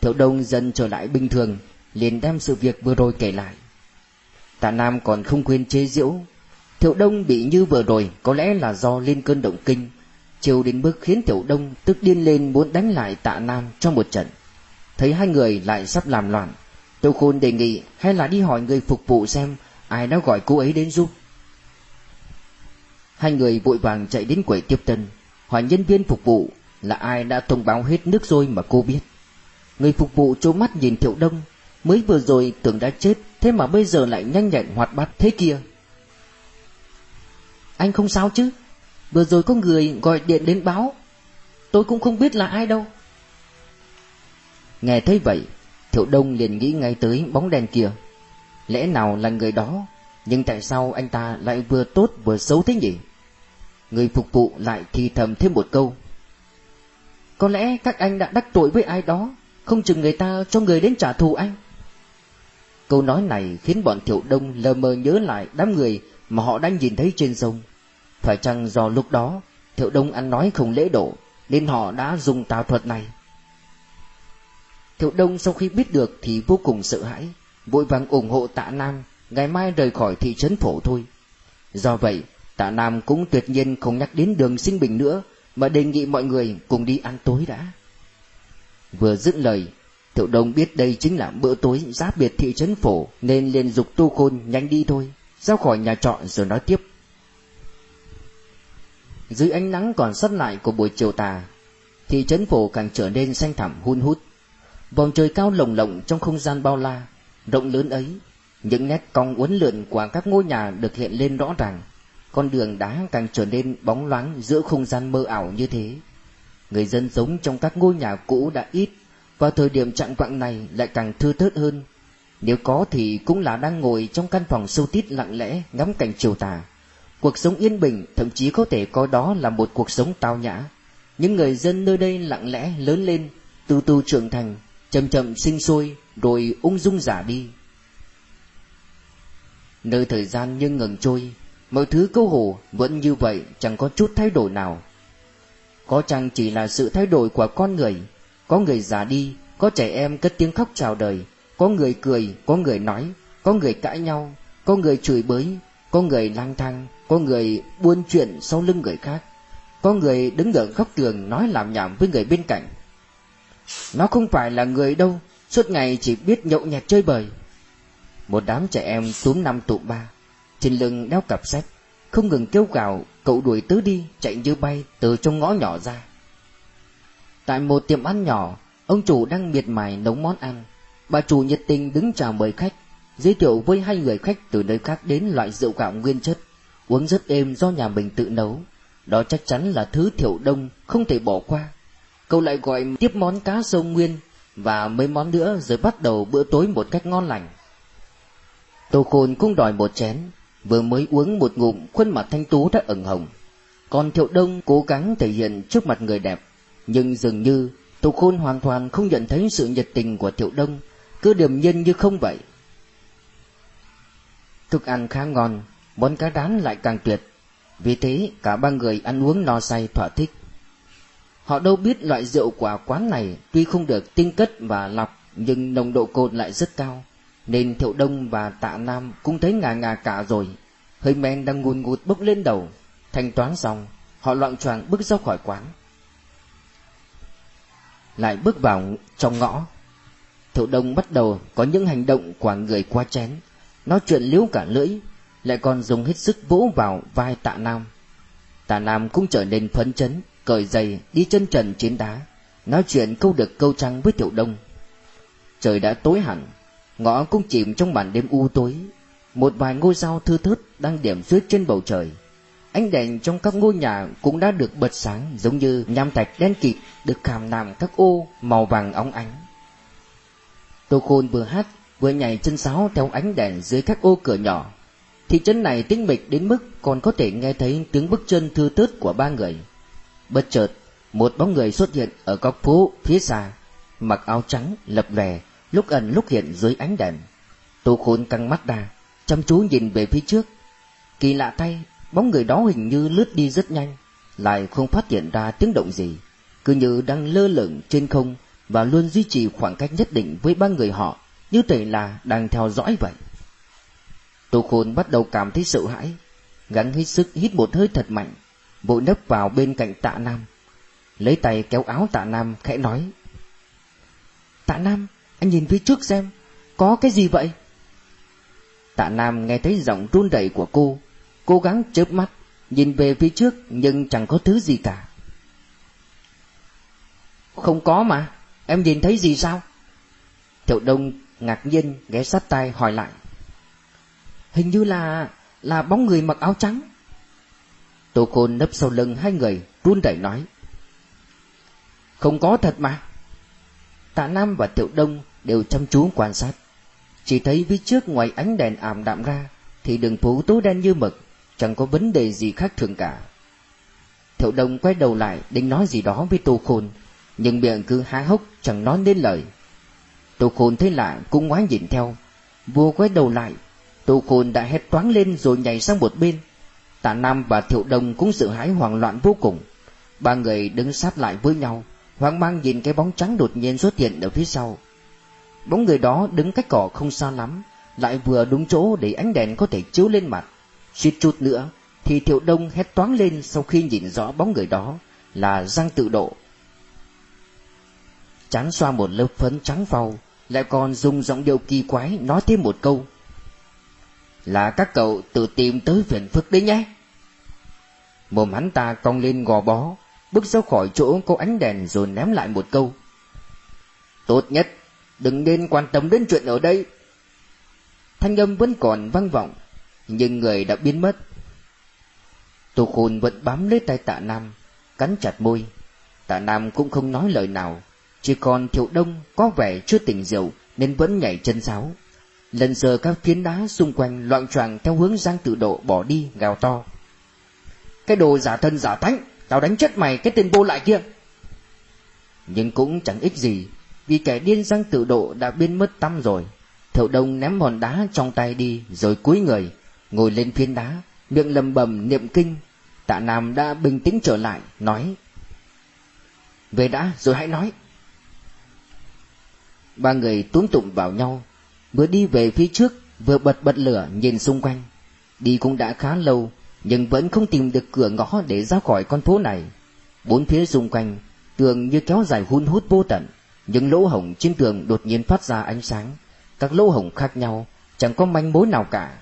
Thiệu Đông dần trở lại bình thường, liền đem sự việc vừa rồi kể lại. Tạ Nam còn không quên chế giễu. Thiệu Đông bị như vừa rồi, có lẽ là do lên cơn động kinh Chiều đến mức khiến Tiểu Đông tức điên lên muốn đánh lại Tạ Nam trong một trận Thấy hai người lại sắp làm loạn tiêu Khôn đề nghị hay là đi hỏi người phục vụ xem ai đã gọi cô ấy đến giúp. Hai người vội vàng chạy đến quầy tiếp tân, hỏi nhân viên phục vụ là ai đã thông báo hết nước rồi mà cô biết. Người phục vụ trố mắt nhìn Thiệu Đông, mới vừa rồi tưởng đã chết, thế mà bây giờ lại nhanh nhẹn hoạt bát thế kia. Anh không sao chứ? Vừa rồi có người gọi điện đến báo, tôi cũng không biết là ai đâu. Nghe thấy vậy, Thiệu Đông liền nghĩ ngay tới bóng đèn kia. Lẽ nào là người đó? Nhưng tại sao anh ta lại vừa tốt vừa xấu thế nhỉ? Người phục vụ lại thì thầm thêm một câu. Có lẽ các anh đã đắc tội với ai đó Không chừng người ta cho người đến trả thù anh. Câu nói này khiến bọn Thiệu Đông lờ mờ nhớ lại đám người mà họ đang nhìn thấy trên sông. Phải chăng do lúc đó Thiệu Đông ăn nói không lễ độ Nên họ đã dùng tà thuật này Thiệu Đông sau khi biết được thì vô cùng sợ hãi, vội vàng ủng hộ Tạ Nam, ngày mai rời khỏi thị trấn phổ thôi. Do vậy, Tạ Nam cũng tuyệt nhiên không nhắc đến đường sinh bình nữa, mà đề nghị mọi người cùng đi ăn tối đã. Vừa dứt lời, Thiệu Đông biết đây chính là bữa tối giáp biệt thị trấn phổ, nên liền dục Tu Khôn nhanh đi thôi, ra khỏi nhà trọ rồi nói tiếp. Dưới ánh nắng còn sót lại của buổi chiều tà, thị trấn phổ càng trở nên xanh thẳm hun hút. Vòng trời cao lồng lộng trong không gian bao la, rộng lớn ấy, những nét cong uốn lượn của các ngôi nhà được hiện lên rõ ràng. Con đường đá càng trở nên bóng loáng giữa không gian mơ ảo như thế. Người dân sống trong các ngôi nhà cũ đã ít, vào thời điểm chặn quặng này lại càng thưa thớt hơn. Nếu có thì cũng là đang ngồi trong căn phòng sâu tít lặng lẽ ngắm cảnh chiều tà. Cuộc sống yên bình thậm chí có thể coi đó là một cuộc sống tao nhã. Những người dân nơi đây lặng lẽ lớn lên, từ từ trưởng thành, chậm chậm sinh sôi rồi ung dung giả đi. Nơi thời gian như ngừng trôi, mọi thứ câu hồ vẫn như vậy chẳng có chút thay đổi nào. Có chăng chỉ là sự thay đổi của con người, có người già đi, có trẻ em cất tiếng khóc chào đời, có người cười, có người nói, có người cãi nhau, có người chửi bới, có người lang thang, có người buôn chuyện sau lưng người khác, có người đứng ở góc tường nói làm nhảm với người bên cạnh. Nó không phải là người đâu Suốt ngày chỉ biết nhậu nhẹt chơi bời. Một đám trẻ em túm năm tụ ba Trên lưng đeo cặp sách Không ngừng kêu gào Cậu đuổi tứ đi chạy như bay Từ trong ngõ nhỏ ra. Tại một tiệm ăn nhỏ Ông chủ đang miệt mài nấu món ăn. Bà chủ nhiệt tình đứng chào mời khách Giới thiệu với hai người khách từ nơi khác đến loại rượu gạo nguyên chất. Uống rất êm do nhà mình tự nấu Đó chắc chắn là thứ thiểu đông không thể bỏ qua Cậu lại gọi tiếp món cá sông nguyên và mấy món nữa rồi bắt đầu bữa tối một cách ngon lành. Tô Khôn cũng đòi một chén, vừa mới uống một ngụm khuôn mặt thanh tú đã ửng hồng. Còn Thiệu Đông cố gắng thể hiện trước mặt người đẹp, nhưng dường như Tô Khôn hoàn toàn không nhận thấy sự nhiệt tình của Thiệu Đông, cứ điềm nhiên như không vậy. Thức ăn khá ngon, món cá rán lại càng tuyệt, vì thế cả ba người ăn uống no say thỏa thích. Họ đâu biết loại rượu quả quán này tuy không được tinh cất và lọc nhưng nồng độ cồn lại rất cao. Nên Thiệu Đông và Tạ Nam cũng thấy ngà ngà cả rồi. Hơi men đang ngùn ngụt bốc lên đầu. Thanh toán xong, họ loạn choạng bước ra khỏi quán. Lại bước vào trong ngõ. Thiệu Đông bắt đầu có những hành động của người qua chén. Nói chuyện liếu cả lưỡi, lại còn dùng hết sức vỗ vào vai Tạ Nam. Tạ Nam cũng trở nên phấn chấn, cởi giày đi chân trần trên đá nói chuyện câu được câu trăng với tiểu đông. Trời đã tối hẳn Ngõ cũng chìm trong màn đêm u tối. Một vài ngôi sao thư thớt đang điểm xuyết trên bầu trời. Ánh đèn trong các ngôi nhà cũng đã được bật sáng Giống như nham thạch đen kịt được khảm nạm các ô màu vàng óng ánh. Tô Khôn vừa hát vừa nhảy chân sáo theo ánh đèn dưới các ô cửa nhỏ. Thị trấn này tĩnh mịch đến mức còn có thể nghe thấy tiếng bước chân thư tớt của ba người Bất chợt một bóng người xuất hiện ở góc phố phía xa Mặc áo trắng lập lè lúc ẩn lúc hiện dưới ánh đèn. Tô Khôn căng mắt ra, chăm chú nhìn về phía trước. Kỳ lạ thay, bóng người đó hình như lướt đi rất nhanh, lại không phát hiện ra tiếng động gì, cứ như đang lơ lửng trên không và luôn duy trì khoảng cách nhất định với ba người họ, như thể là đang theo dõi vậy. Tô Khôn bắt đầu cảm thấy sợ hãi, gắng hết sức hít một hơi thật mạnh, vội nấp vào bên cạnh Tạ Nam, lấy tay kéo áo Tạ Nam khẽ nói: "Tạ Nam, anh nhìn phía trước xem Có cái gì vậy? Tạ Nam nghe thấy giọng run rẩy của cô Cố gắng chớp mắt Nhìn về phía trước nhưng chẳng có thứ gì cả. Không có mà Em nhìn thấy gì sao? Thiệu Đông ngạc nhiên ghé sát tai hỏi lại. Hình như là Là bóng người mặc áo trắng Tô Khôn nấp sau lưng hai người Run rẩy nói Không có thật mà Tạ Nam và Tiểu Đông đều chăm chú quan sát. Chỉ thấy phía trước ngoài ánh đèn ảm đạm ra thì đường phố tối đen như mực, chẳng có vấn đề gì khác thường cả. Thiệu Đông quay đầu lại định nói gì đó với Tô Khôn, nhưng miệng cứ há hốc chẳng nói nên lời. Tô Khôn thấy lạ cũng ngoái nhìn theo, vua quay đầu lại, Tô Khôn đã hét toáng lên rồi nhảy sang một bên. Tạ Nam và Thiệu Đông cũng sợ hãi hoảng loạn vô cùng. Ba người đứng sát lại với nhau, hoang mang nhìn cái bóng trắng đột nhiên xuất hiện ở phía sau. Bóng người đó đứng cách cỏ không xa lắm, lại vừa đúng chỗ để ánh đèn có thể chiếu lên mặt. Suýt chút nữa, thì Thiệu Đông hét toáng lên sau khi nhìn rõ bóng người đó là Giang Tự Độ. Chán xoa một lớp phấn trắng phau, lại còn dùng giọng điệu kỳ quái nói thêm một câu. Là các cậu tự tìm tới phiền phức đấy nhé. Mồm hắn ta cong lên gò bó, bước ra khỏi chỗ có ánh đèn rồi ném lại một câu. Tốt nhất đừng nên quan tâm đến chuyện ở đây. Thanh âm vẫn còn vang vọng, nhưng người đã biến mất. Tô Khôn vẫn bám lấy tay tạ Nam, cắn chặt môi. Tạ Nam cũng không nói lời nào, chỉ còn Thiệu Đông có vẻ chưa tỉnh rượu nên vẫn nhảy chân sáo. Lần giờ các phiến đá xung quanh loạn choạng theo hướng Giang Tự Độ bỏ đi gào to. Cái đồ giả thân giả thánh, tao đánh chết mày cái tên vô lại kia. Nhưng cũng chẳng ích gì, vì kẻ điên giang tự độ đã biến mất tâm rồi. Thiệu Đông ném hòn đá trong tay đi rồi cúi người, ngồi lên phiến đá, miệng lầm bầm niệm kinh. Tạ Nam đã bình tĩnh trở lại, nói. Về đã rồi hãy nói. Ba người túm tụng vào nhau, vừa đi về phía trước, vừa bật bật lửa nhìn xung quanh. Đi cũng đã khá lâu, nhưng vẫn không tìm được cửa ngõ để ra khỏi con phố này. Bốn phía xung quanh, tường như kéo dài hun hút vô tận. Những lỗ hổng trên tường đột nhiên phát ra ánh sáng Các lỗ hổng khác nhau Chẳng có manh mối nào cả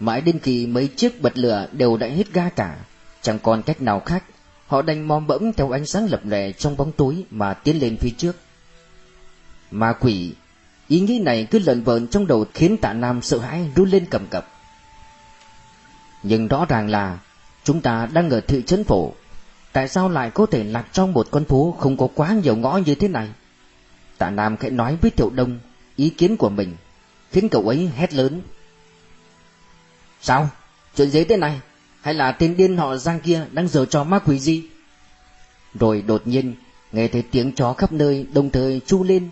Mãi đến khi mấy chiếc bật lửa đều đã hết ga cả Chẳng còn cách nào khác Họ đành mò bẫm theo ánh sáng lập lè trong bóng tối mà tiến lên phía trước Ma quỷ Ý nghĩ này cứ lợn vợn trong đầu khiến tạ Nam sợ hãi run lên cầm cập Nhưng rõ ràng là Chúng ta đang ở thị trấn phổ Tại sao lại có thể lạc trong một con phố không có quá nhiều ngõ như thế này? Tạ Nam khẽ nói với Thiệu Đông ý kiến của mình, khiến cậu ấy hét lớn. Sao? Chuyện gì thế này? Hay là tên điên họ Giang kia đang giở trò ma quỷ gì? Rồi đột nhiên, nghe thấy tiếng chó khắp nơi đồng thời chu lên.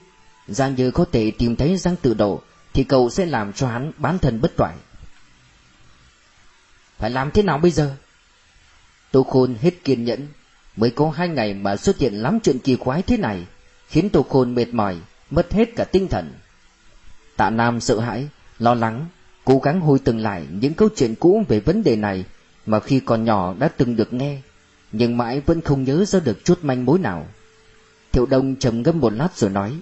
Giang như có thể tìm thấy Giang tự độ, thì cậu sẽ làm cho hắn bán thân bất toại. Phải làm thế nào bây giờ? Tô Khôn hết kiên nhẫn, mới có hai ngày mà xuất hiện lắm chuyện kỳ quái thế này, khiến Tô Khôn mệt mỏi, mất hết cả tinh thần. Tạ Nam sợ hãi, lo lắng, cố gắng hồi tưởng lại những câu chuyện cũ về vấn đề này mà khi còn nhỏ đã từng được nghe, nhưng mãi vẫn không nhớ ra được chút manh mối nào. Thiệu Đông trầm ngâm một lát rồi nói: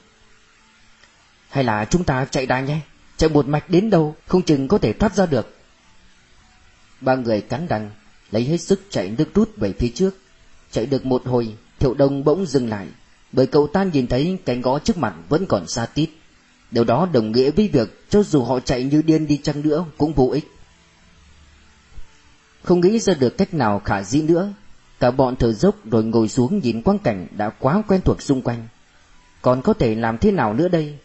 "Hay là chúng ta chạy đà nhé, chạy một mạch đến đâu không chừng có thể thoát ra được." Ba người cắn đằng lấy hết sức chạy nước rút về phía trước. Chạy được một hồi, Thiệu Đông bỗng dừng lại, Bởi cậu ta nhìn thấy cánh gõ trước mặt vẫn còn xa tít. Điều đó đồng nghĩa với việc cho dù họ chạy như điên đi chăng nữa cũng vô ích. Không nghĩ ra được cách nào khả dĩ nữa. Cả bọn thở dốc rồi ngồi xuống nhìn quang cảnh đã quá quen thuộc xung quanh. Còn có thể làm thế nào nữa đây?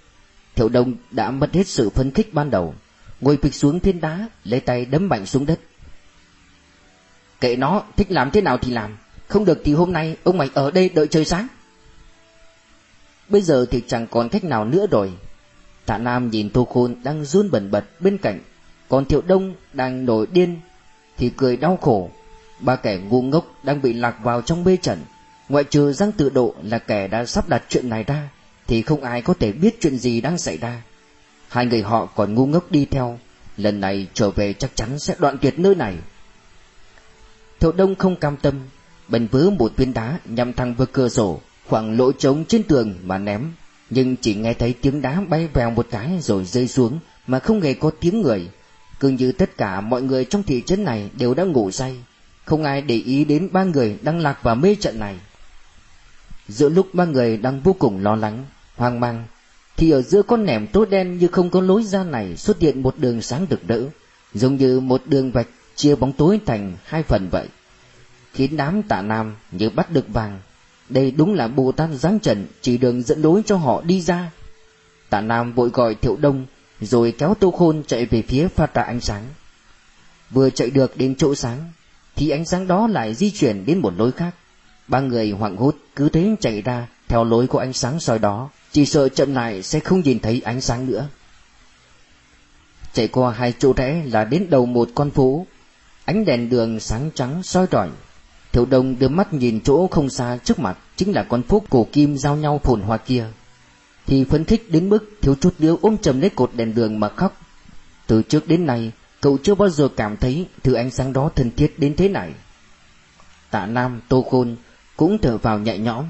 Thiệu đông đã mất hết sự phấn khích ban đầu. Ngồi phịch xuống thiên đá, Lấy tay đấm mạnh xuống đất. Kệ nó, thích làm thế nào thì làm. Không được thì hôm nay ông mày ở đây đợi trời sáng. Bây giờ thì chẳng còn cách nào nữa rồi. Tạ Nam nhìn Tô Khôn đang run bẩn bật bên cạnh. Còn Thiệu Đông đang nổi điên Thì cười đau khổ. Ba kẻ ngu ngốc đang bị lạc vào trong mê trận. Ngoại trừ Giang Tự Độ là kẻ đã sắp đặt chuyện này ra. Thì không ai có thể biết chuyện gì đang xảy ra. Hai người họ còn ngu ngốc đi theo. Lần này trở về chắc chắn sẽ đoạn tuyệt nơi này. Thiệu Đông không cam tâm Bèn vớ một viên đá nhằm thẳng vào cửa sổ Khoảng lỗ trống trên tường mà ném. Nhưng chỉ nghe thấy tiếng đá bay vèo một cái rồi rơi xuống Mà không hề có tiếng người. Cứ như tất cả mọi người trong thị trấn này đều đã ngủ say. Không ai để ý đến ba người đang lạc vào mê trận này. Giữa lúc ba người đang vô cùng lo lắng, hoang mang Thì ở giữa con nẻm tối đen như không có lối ra này xuất hiện một đường sáng rực rỡ Giống như một đường vạch chia bóng tối thành hai phần vậy Khiến đám tạ nam như bắt được vàng đây đúng là Bồ Tát giáng trần chỉ đường dẫn lối cho họ đi ra. Tạ Nam vội gọi Thiệu Đông, rồi kéo Tô Khôn chạy về phía phát ra ánh sáng. Vừa chạy được đến chỗ sáng, thì ánh sáng đó lại di chuyển đến một lối khác. Ba người hoảng hốt cứ thế chạy ra theo lối của ánh sáng soi đó, chỉ sợ chậm lại sẽ không nhìn thấy ánh sáng nữa. Chạy qua hai chỗ rẽ là đến đầu một con phố, ánh đèn đường sáng trắng soi rọi Thiệu Đông đưa mắt nhìn chỗ không xa trước mặt chính là con phố cổ kim giao nhau phồn hoa kia. Thì phấn khích đến mức thiếu chút nữa ôm chầm lấy cột đèn đường mà khóc. Từ trước đến nay, cậu chưa bao giờ cảm thấy thứ ánh sáng đó thân thiết đến thế này. Tạ Nam, Tô Khôn cũng thở vào nhẹ nhõm,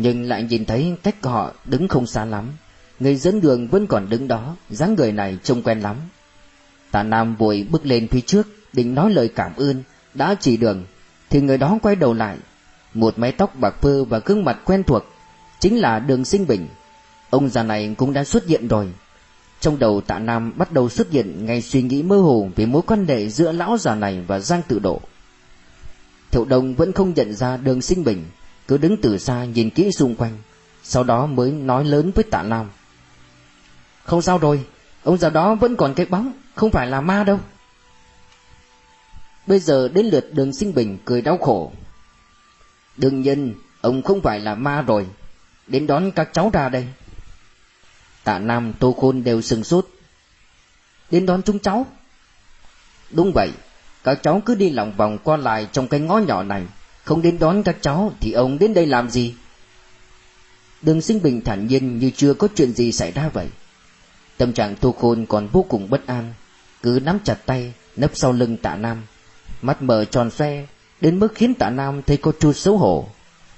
nhưng lại nhìn thấy cách họ đứng không xa lắm. Người dẫn đường vẫn còn đứng đó, dáng người này trông quen lắm. Tạ Nam vội bước lên phía trước, định nói lời cảm ơn, đã chỉ đường thì người đó quay đầu lại. Một mái tóc bạc phơ và gương mặt quen thuộc Chính là đường sinh bình. Ông già này cũng đã xuất hiện rồi. Trong đầu tạ Nam bắt đầu xuất hiện ngay suy nghĩ mơ hồ Về mối quan hệ giữa lão già này và Giang Tự Độ. Thiệu Đông vẫn không nhận ra đường sinh bình. Cứ đứng từ xa nhìn kỹ xung quanh, Sau đó mới nói lớn với tạ Nam Không sao rồi, Ông già đó vẫn còn cái bóng, Không phải là ma đâu. Bây giờ đến lượt đường sinh bình cười đau khổ. Đương nhiên, Ông không phải là ma rồi, Đến đón các cháu ra đây. Tạ Nam Tô Khôn đều sừng sốt. Đến đón chúng cháu. Đúng vậy, Các cháu cứ đi lòng vòng qua lại Trong cái ngõ nhỏ này. Không đến đón các cháu Thì ông đến đây làm gì Đường sinh bình thản nhiên Như chưa có chuyện gì xảy ra vậy Tâm trạng Tô Khôn còn vô cùng bất an Cứ nắm chặt tay Nấp sau lưng tạ Nam mắt mở tròn xoe, đến mức khiến tạ Nam thấy có chút xấu hổ.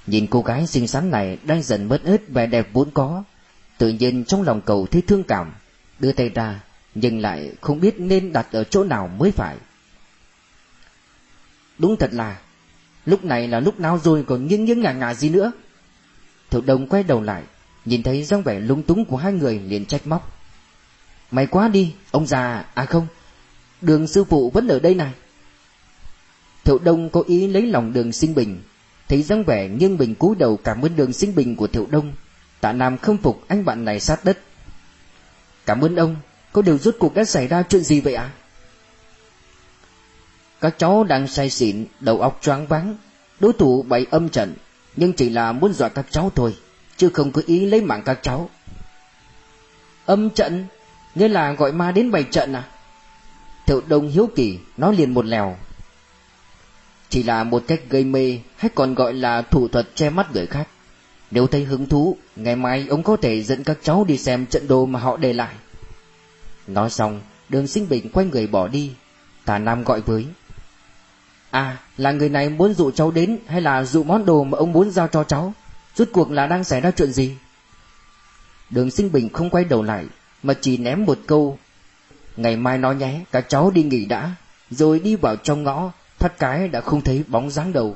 Nhìn cô gái xinh xắn này đang dần mất hết vẻ đẹp vốn có, tự nhiên trong lòng cầu thấy thương cảm, đưa tay ra, nhưng lại không biết nên đặt ở chỗ nào mới phải. Đúng thật là, lúc này là lúc nào rồi còn nghiêng nghiêng ngả ngả gì nữa. Thiệu đồng quay đầu lại, nhìn thấy dáng vẻ lung túng của hai người liền trách móc. Mày quá đi, ông già, à không, đường sư phụ vẫn ở đây này. Thiệu Đông có ý lấy lòng đường sinh bình Thấy dáng vẻ nghiêng bình cúi đầu cảm ơn đường sinh bình của Thiệu Đông Tạ Nam không phục anh bạn này sát đất Cảm ơn ông Có điều rốt cuộc đã xảy ra chuyện gì vậy ạ à? Các cháu đang say xỉn Đầu óc choáng váng Đối thủ bày âm trận Nhưng chỉ là muốn dọa các cháu thôi Chứ không có ý lấy mạng các cháu Âm trận Nghĩa là gọi ma đến bày trận à Thiệu Đông hiếu kỳ Nói liền một lèo chỉ là một cách gây mê hay còn gọi là thủ thuật che mắt người khác. Nếu thấy hứng thú, ngày mai ông có thể dẫn các cháu đi xem trận đồ mà họ để lại. Nói xong, đường sinh bình quay người bỏ đi. Tà Nam gọi với. À, là người này muốn dụ cháu đến hay là dụ món đồ mà ông muốn giao cho cháu? Rốt cuộc là đang xảy ra chuyện gì? Đường sinh bình không quay đầu lại, mà chỉ ném một câu. Ngày mai nói nhé, các cháu đi nghỉ đã, rồi đi vào trong ngõ, thoát cái đã không thấy bóng dáng đầu